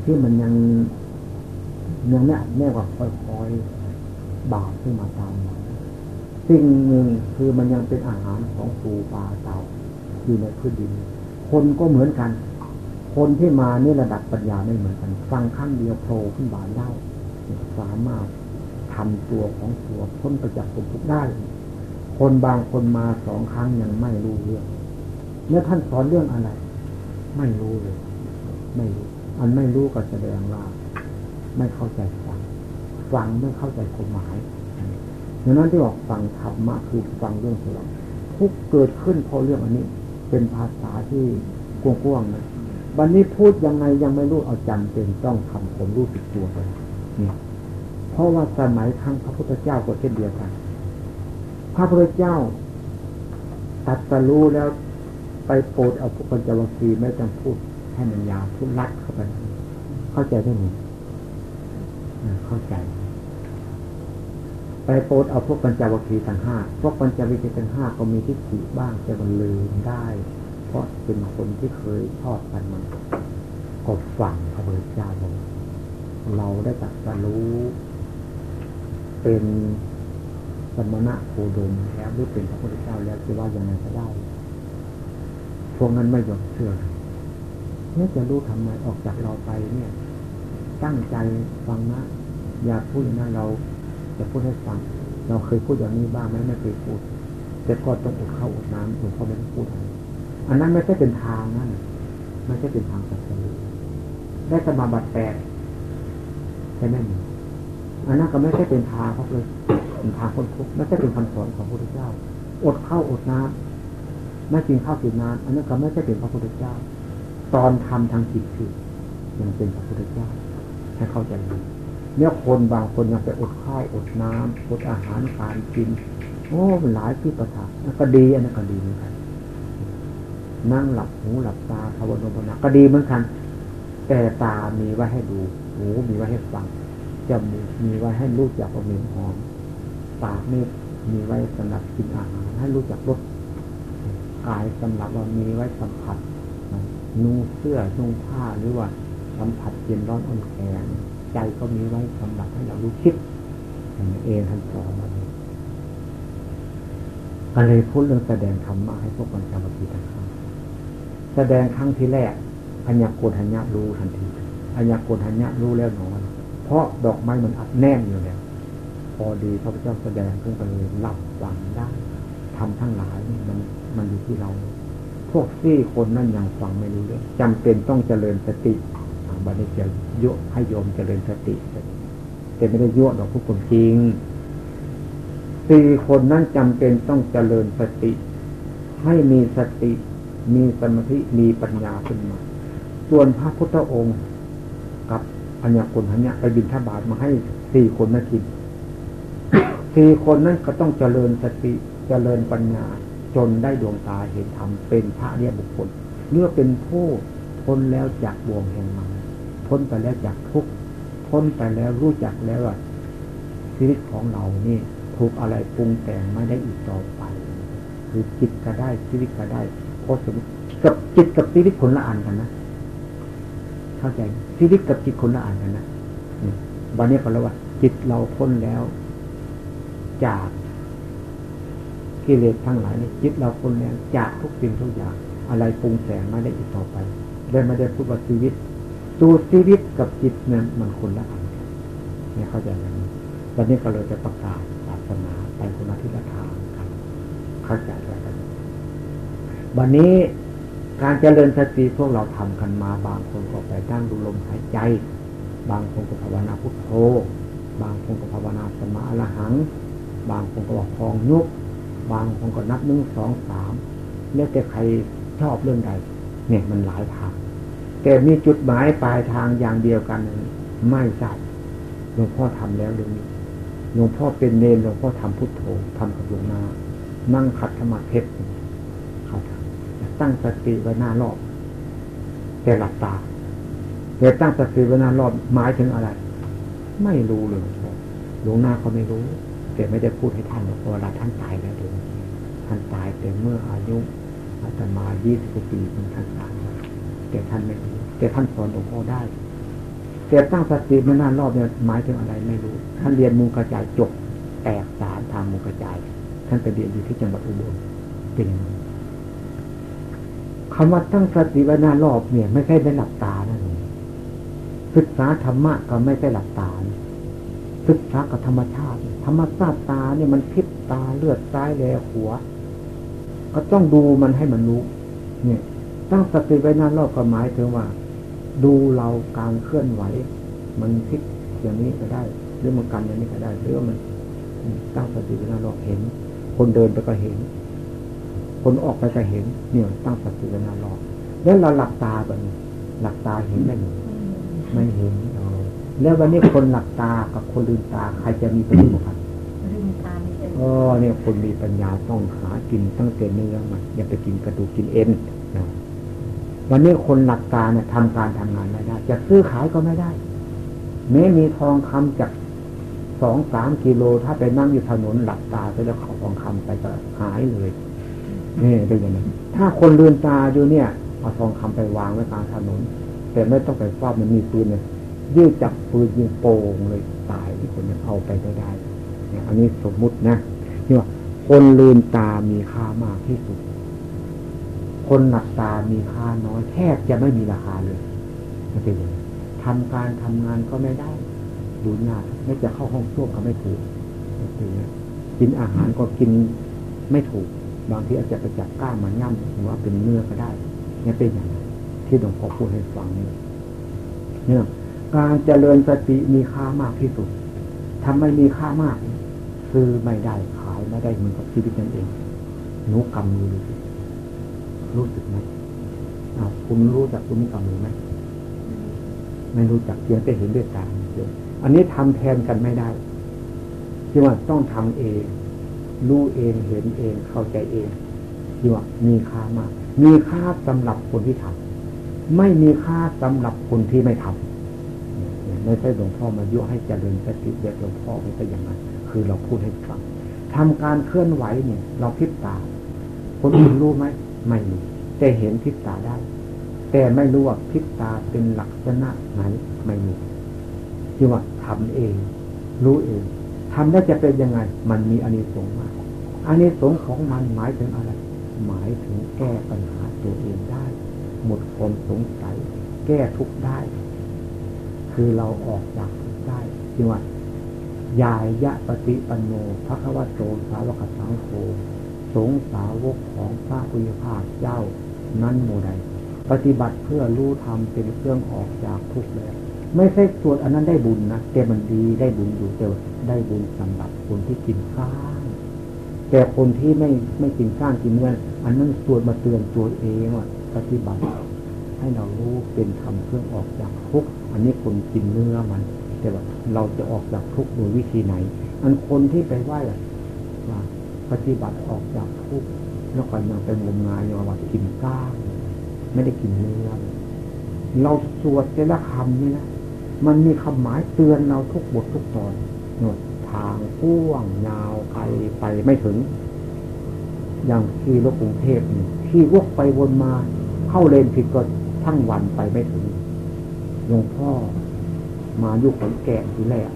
A: ที่มันยังยังแน่แน่กว่าค่อยๆบานขึ้นมาตามมาสิ่งหนึ่งคือมันยังเป็นอาหารของปูปลาเต่าอยู่ในพื้นดิน คนก็เหมือนกัน คนที่มานี่ระดับปัญญาไม่เหมือนกัน ฟังครั้งเดียวโผล่ขึ้นบานได้สามารถทำตัวของตัวพ้นไปจากความทุกข์ได้ คนบางคนมาสองครั้งยังไม่รู้เรื่องเมื่อท่านสอนเรื่องอะไร ไม่รู้เลย ไม่รู้ อันไม่รู้ก็แสดงว่า ไม่เข้าใจฟัง ฟังไม่เข้าใจความหมายดังนั้นที่บอกฟังธรรมะคือฟังเรื่องสลับทุกเกิดขึ้นเพราะเรื่องอันนี้ เป็นภาษาที่กว้างๆนะวันนี้พูดยังไงยังไม่รู้เอาจำเป็นต้องทำผมรู้สึกตัวไปเนี่ยเพราะว่าสมัยครั้งพระพุทธเจ้าก็เช่นเดียวกัน พระพุทธเจ้า ตัดสรู้แล้วไปโปรดเอาพวกปัญจวัคคีย์ไม่ต้องพูดให้มันยาวพูดลัดเข้าไป เข้าใจได้ไหมเข้าใจ ไปโปรดเอาพวกปัญจวัคคีย์ทั้งห้าพวกปัญจวัคคีย์ทั้งห้าก็มีทิฏฐิบ้างจะมันลืมได้ เพราะเป็นคนที่เคยทอดกันมันก็ฟังพระพุทธเจ้าเราได้ตัดสรู้เป็น สมณะโคดมแล้วหรือเป็นพระพุทธเจ้าแล้วจะว่ายังไงก็ได้ พวกนั้นไม่ยอมเชื่อเนี่ยจะรู้ทำไมออกจากเราไปเนี่ย ตั้งใจฟังนะ อย่าพูดนะเราจะพูดให้ฟัง เราเคยพูดอย่างนี้บ้างไหมไม่เคยพูด แต่ก็ต้องอดข้าวอดน้ำหลวงพ่อไม่ได้พูดอะไรอันนั้นไม่ใช่เป็นทางนั่นไม่ใช่เป็นทางสัจธรรได้สมาบัติแปดใช่ไหม อันนั้นก็ไม่ใช่เป็นทางครับเลยเป็นทางคนทุกข์ไม่ใช่เป็นคำสอนของพระพุทธเจ้า อดข้าวอดน้ำไม่กินข้าวกินน้ำอันนั้นก็ไม่ใช่เป็นพระพุทธเจ้า ตอนทำทางจิตคือยังเป็นพระพุทธเจ้าให้เข้าใจดีเนี่ยคนบางคนยังไปอดข้าวอดน้ำอดอาหารการกิน โอ้มันหลายที่ประทานนั่นก็ดีอันนั้นก็ดีเหมือนกันนั่งหลับหูหลับตาภาวนาภาวนาก็ดีเหมือนกันแต่ตามีไว้ให้ดู หูมีไว้ให้ฟัง จมูกมีไว้ให้รู้จักว่าเหม็นหอม ปากนี่มีไว้สำหรับกินอาหารให้รู้จักรสกายสำหรับว่ามีไว้สัมผัสนุ่งเสื้อนุ่งผ้าหรือว่าสัมผัสเย็นร้อนอ่อนแข็งใจก็มีไว้สำหรับให้เรารู้คิดเองท่านสอนมาก็เลยพูดเรื่องแสดงธรรมะให้พวกปัญจวัคคีย์ทั้งแสดงครั้งที่แรกอัญญโกณทัญญารู้ทันทีอัญญโกณทัญญารู้แล้วหนอน เพราะดอกไม้มันอัดแน่นอยู่แล้วพอดีพระพุทธเจ้าแสดงขึ้นไปเลยรับฟังได้ทำทั้งหลายมันมันอยู่ที่เรา พวกซี่คนนั่นยังฟังไม่รู้เรื่องจำเป็นต้องเจริญสติบัดนี้จะยุให้โยมเจริญสติแต่ไม่ได้ยุดอกผู้คนจริงสี่คนนั้นจำเป็นต้องเจริญสติ ให้มีสติ มีสมาธิมีปัญญาขึ้นมา ส่วนพระพุทธองค์ กับ อัญาคนทัญญาไปบินทบาทมาให้สี่คนนั้นกินสี่คนนั้นก็ต้องเจริญสติเจริญปัญญา จนได้ดวงตาเห็นธรรมเป็นพระเรียบุคคลเมื่อเป็นผู้พ้นแล้วจากบ่วงแห่งมันพ้นไปแล้วจากทุกพ้นไปแล้วรู้จักแล้วว่าชีวิตของเรานี่ถูกอะไรปรุงแต่งไม่ได้อีกต่อไป คือจิตก็ได้ชีวิตก็ได้เพราะสมกับจิตกับชีวิตคนละอันกันนะ เข้าใจชีวิตกับจิตคนละอันกันนะวันนี้ก็แล้วว่า จิตเราพ้นแล้ว จากกิเลสทั้งหลายในจิตเราพ้นแล้วจากทุกสิ่งทุกอย่าง อะไรปรุงแต่งไม่ได้อีกต่อไปได้ไม่ได้พูดว่าชีวิตตัวชีวิตกับจิตเนี่ยมันคนละอันเนี่ยเข้าใจอย่างนี้วันนี้ก็เลยจะประกาศศาสนาไปคนละทิศทางครับเข้าใจแล้วกันวันนี้ การเจริญสติพวกเราทำกันมา บางคนก็ไปตั้งดูลมหายใจ บางคนก็ภาวนาพุทโธ บางคนก็ภาวนาสมาละหัง บางคนก็บอกพองยุกบางคนก็นับหนึ่งสองสามเรียกแต่ใครชอบเรื่องใด เนี่ยมันหลายทางแต่มีจุดหมายปลายทางอย่างเดียวกันไม่ใช่หลวงพ่อทำแล้วเรื่องนี้หลวงพ่อเป็นเนรหลวงพ่อทำพุทโธทำกับหลวงนานั่งขัดสมาธิ ตั้งสติไว้หน้ารอบ แต่หลับตาแต่ตั้งสติไว้หน้ารอบหมายถึงอะไร ไม่รู้เลยหลวงนาเขาไม่รู้แต่ไม่ได้พูดให้ท่านหรอกเวลาท่านตายแล้วเดี๋ยวท่านตายแต่เมื่ออายุอาตมายี่สิบปีมันท่านตายแต่ท่านไม่รู้แต่ท่านสอนหลวงพ่อได้ แต่ตั้งสติม่นานรอบเนี่ยหมายถึงอะไรไม่รู้ ท่านเรียนมูกระจายจบแตกสารทางมูกระจาย ท่านไปเรียนอยู่ที่จังหวัดอุบลเป็น คำว่าตั้งสติไว้หน้ารอบเนี่ย ไม่ใช่ได้หลับตานะศึกษาธรรมะก็ไม่ใช่หลับตา ศึกษากับธรรมชาติ ธรรมชาติตาเนี่ยมันพิษตาเลือดซ้ายแลหัว ก็ต้องดูมันให้มันรู้ เนี่ย ตั้งสติไว้หน้ารอบก็หมายถึงว่า ดูเราการเคลื่อนไหว มันพลิกอย่างนี้ก็ได้ หรือมันกันอย่างนี้ก็ได้หรือมันตั้งสติไว้หน้ารอบเห็น คนเดินไปก็เห็น คนออกไปก็เห็นเนี่ยตั้งสติไว้หน้ารอบแล้วเราหลับตาแบบนี้หลับตาเห็นได้ไหมไม่เห็นแล้ววันนี้คนหลับตากับคนลืมตา ใครจะมีประโยชน์กัน
B: ลืมตาไม่เป็น
A: อ๋อเนี่ยคนมีปัญญาต้องหากินตั้งแต่เนื้อมันอย่าไปกินกระดูกกินเอ็นนะวันนี้คนหลับตาเนี่ยทำการทำงานไม่ได้จะซื้อขายก็ไม่ได้ แม้มีทองคำจากสองสามกิโลถ้าไปนั่งอยู่ถนนหลับตาไปแล้วเขาทองคำไปก็หายเลย นี่เป็นอย่างนี้ถ้าคนลืมตาอยู่เนี่ยเอาทองคำไปวางไว้กลางถนน แต่ไม่ต้องไปฟาดมันมีปืนเลยยืดจับปืนยิงโป่งเลยตายที่คนนั้นเอาไปไม่ได้เนี่ยอันนี้สมมุตินะนี่ว่า คนลืมตามีค่ามากที่สุด คนหนักตามีค่าน้อยแทบจะไม่มีราคาเลยไม่เป็นไรทำการทำงานก็ไม่ได้ ดูยาไม่จะเข้าห้องส้วมก็ไม่ถูกกินอาหารก็กินไม่ถูก บางทีอาจจะไปจับก้ามันย่ำหรือว่าเป็นเนื้อก็ได้เนี่ยเป็นอย่างนั้นที่หลวงพ่อพูดให้ฟังนี่เนี่ยการเจริญสติมีค่ามากที่สุดทำไม่มีค่ามาก ซื้อไม่ได้ขายไม่ได้เหมือนกับชีวิตนั่นเองหนุกรรมมือรู้สึกไหมคุณรู้จักคุณกรรมมือไหมไม่รู้จักเพียงแต่เห็นด้วยตาเดียวอันนี้ทำแทนกันไม่ได้ที่ว่าต้องทำเอง รู้เองเห็นเองเข้าใจเองที่ว่ามีค่ามาก มีค่าสำหรับคนที่ทำไม่มีค่าสำหรับคนที่ไม่ทำไม่ใช่หลวงพ่อมายุให้เจริญสติแบบหลวงพ่อไม่ใช่อย่างนั้น คือเราพูดให้ฟังทำการเคลื่อนไหวเนี่ย เราพิษตา คนอื่นรู้ไหมไม่รู้แต่เห็นพิษตาได้ แต่ไม่รู้ว่าพิษตาเป็นลักษณะไหนไม่รู้ที่ว่าทำเอง รู้เองทำแล้วจะเป็นยังไง มันมีอานิสงส์ อานิสงส์ของมันหมายถึงอะไร หมายถึงแก้ปัญหาตัวเองได้ หมดความสงสัย แก้ทุกได้ คือเราออกจากได้จึงว่ายายยะปฏิปันโนพระควโตสาวกสังโฆสงสาวกของพระอุยภาคเจ้า นั้นโมใด ปฏิบัติเพื่อรู้ธรรมเป็นเครื่องออกจากทุกข์แล้ว ไม่ใช่สวดอันนั้นได้บุญนะแต่มันดีได้บุญอยู่แต่ได้บุญสำหรับคนที่กินข้าง แต่คนที่ไม่ไม่กินข้างกินเนื้ออันนั้นสวดมาเตือนตัวเองว่าปฏิบัติ ให้เรารู้เป็นธรรมเครื่องออกจากทุกข์อันนี้คนกินเนื้อมัน แต่ว่าเราจะออกจากทุกข์โดยวิธีไหน อันคนที่ไปไหว้ว่าปฏิบัติออกจากทุกข์แล้วก็ยังไปงมงายอย่างว่ากินก้างไม่ได้กินเนื้อเราสวดแต่ละคำนี่นะมันมีคำหมายเตือนเราทุกบททุกตอนหนวด ทางพ่วงยาวไกลไปไม่ถึง อย่างที่รถกรุงเทพนี่ที่วกไปวนมา เข้าเลนผิดก็ทั้งวันไปไม่ถึงหลวงพ่อมายุคขอนแก่นทีแรก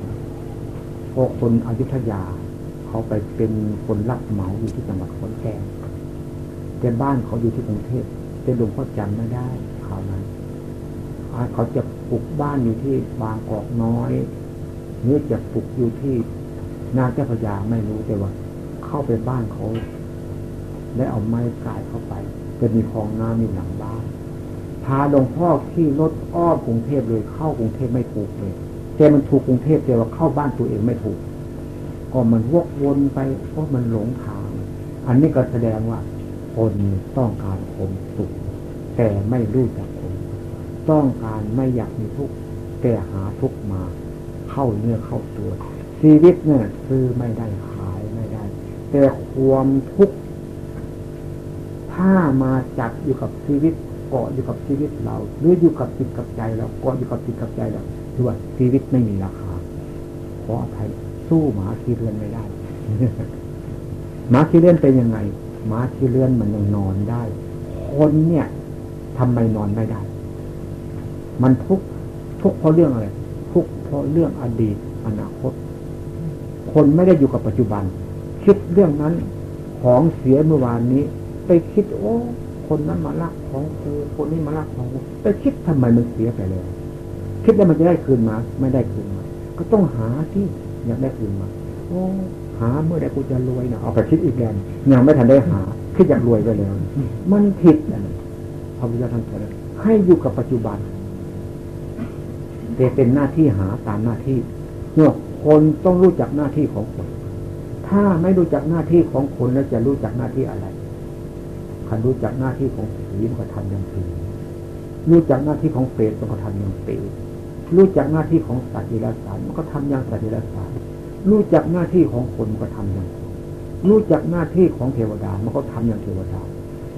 A: พวกคนอยุธยา เขาไปเป็นคนรับเหมาอยู่ที่จังหวัดขอนแก่นแต่บ้านเขาอยู่ที่กรุงเทพแต่หลวงพ่อจำไม่ได้ข่าวนั้นเขาจะปลูกบ้านอยู่ที่บางกอกน้อยเนื้อจะปลูกอยู่ที่ นาเจ้าพยาไม่รู้แต่ว่า เข้าไปบ้านเขาได้เอาไม้กายเข้าไป จะมีคลองน้ำอยู่หลังบ้านพาหลวงพ่อขี่รถอ้อมกรุงเทพเลยเข้ากรุงเทพไม่ถูกเลยแต่มันถูกกรุงเทพแต่ว่าเข้าบ้านตัวเองไม่ถูกก็มันวกวนไปเพราะมันหลงทาง อันนี้ก็แสดงว่าคนต้องการความสุขแต่ไม่รู้จักคนต้องการไม่อยากมีทุกข์แต่หาทุกข์มา เข้าเนื้อเข้าตัว ชีวิตเนี่ยซื้อไม่ได้ขายไม่ได้ แต่ความทุกข์ถ้ามาจับอยู่กับชีวิตเกาะอยู่กับชีวิตเราหรืออยู่กับจิตกับใจเราเกาะอยู่กับจิตกับใจเราถือว่าชีวิตไม่มีราคาขออภัยสู้หมาขี้เรือนไม่ได้หมาขี้เรือนเป็นยังไงหมาขี้เรือนมันยังนอนได้ คนเนี่ยทำไมนอนไม่ได้ มันทุกทุกเพราะเรื่องอะไรทุกเพราะเรื่องอดีตอนาคต คนไม่ได้อยู่กับปัจจุบัน คิดเรื่องนั้นของเสียเมื่อวานนี้ ไปคิดโอ้คนนั้นมาลักของกูคนนี้มาลักของกูไปคิดทำไมมันเสียไปแล้วคิดแล้วมันจะได้คืนมา ไม่ได้คืนมา ก็ต้องหาที่อยากได้คืนมา โอ้หาเมื่อใดกูจะรวยนะเอาไปคิดอีกแล้วยังไม่ทันได้หาคิดอยากรวยไปแล้ว มันผิดนะพระพุทธเจ้าท่านสอนให้อยู่กับปัจจุบันแต่เป็นหน้าที่หาตามหน้าที่เนี่ย คนต้องรู้จักหน้าที่ของคน ถ้าไม่รู้จักหน้าที่ของคนแล้วจะรู้จักหน้าที่อะไรคันรู้จักหน้าที่ของผีมันก็ทำอย่างผีรู้จักหน้าที่ของเปรตมันก็ทำอย่างเปรตรู้จักหน้าที่ของสัตว์เดรัจฉานมันก็ทำอย่างสัตว์เดรัจฉานรู้จักหน้าที่ของคนมันก็ทำอย่างคน รู้จักหน้าที่ของเทวดามันก็ทำอย่างเทวดา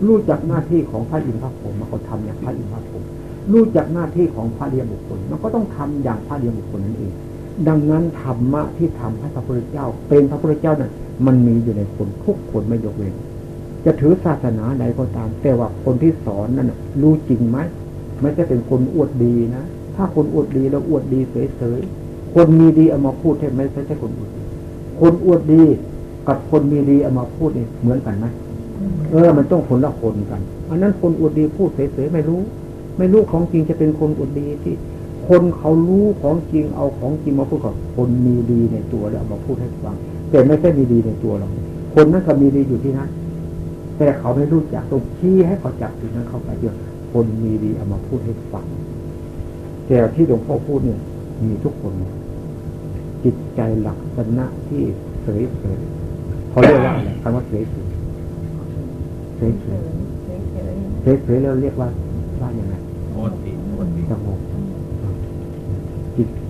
A: รู้จักหน้าที่ของพระอินทร์พระพรหมมันก็ทำอย่างพระอินทร์พระพรหมรู้จักหน้าที่ของพระเดียบุคคล มันก็ต้องทำอย่างพระเดียบุคคลนั่นเอง ดังนั้นธรรมะที่ทำให้พระพุทธเจ้า เป็นพระพุทธเจ้านั้นมันมีอยู่ในคนทุกคนไม่ยกเว้นจะถือศาสนาใดก็ตาม แต่ว่าคนที่สอนนั่นนะรู้จริงไหมไม่ใช่เป็นคนอวดดีนะถ้าคนอวดดีแล้วอวดดีเฉยๆคนมีดีเอามาพูดใช่ไหมไม่ใช่คนอวดดีคนอวดดีกับคนมีดีเอามาพูดนี่เหมือนกันไหมเออ มันต้องคนละคนกัน อันนั้นคนอวดดีพูดเฉยๆไม่รู้ ไม่รู้ของจริงจะเป็นคนอวดดีที่ คนเขารู้ของจริงเอาของจริงมาพูดกับคนมีดีในตัวแล้วมาพูดให้ฟังแต่ไม่ใช่มีดีในตัวเราคนนั้นก็มีดีอยู่ที่นั้นแต่เขาไม่รู้จักตรงชี้ให้เขาจับจุดนั้นเข้าไปเยอะคนมีดีเอามาพูดให้ฟังแต่ที่หลวงพ่อพูดเนี่ย มีทุกคน จิตใจหลักษณะที่เฉยเฉยๆเขาเรียกว่าอะไรคำว่าเฉยเฉยเฉยเฉย
B: เฉย
A: เฉยเฉยๆเราเรียกว่าว่าอย่างไร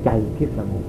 A: ใจที่สงบ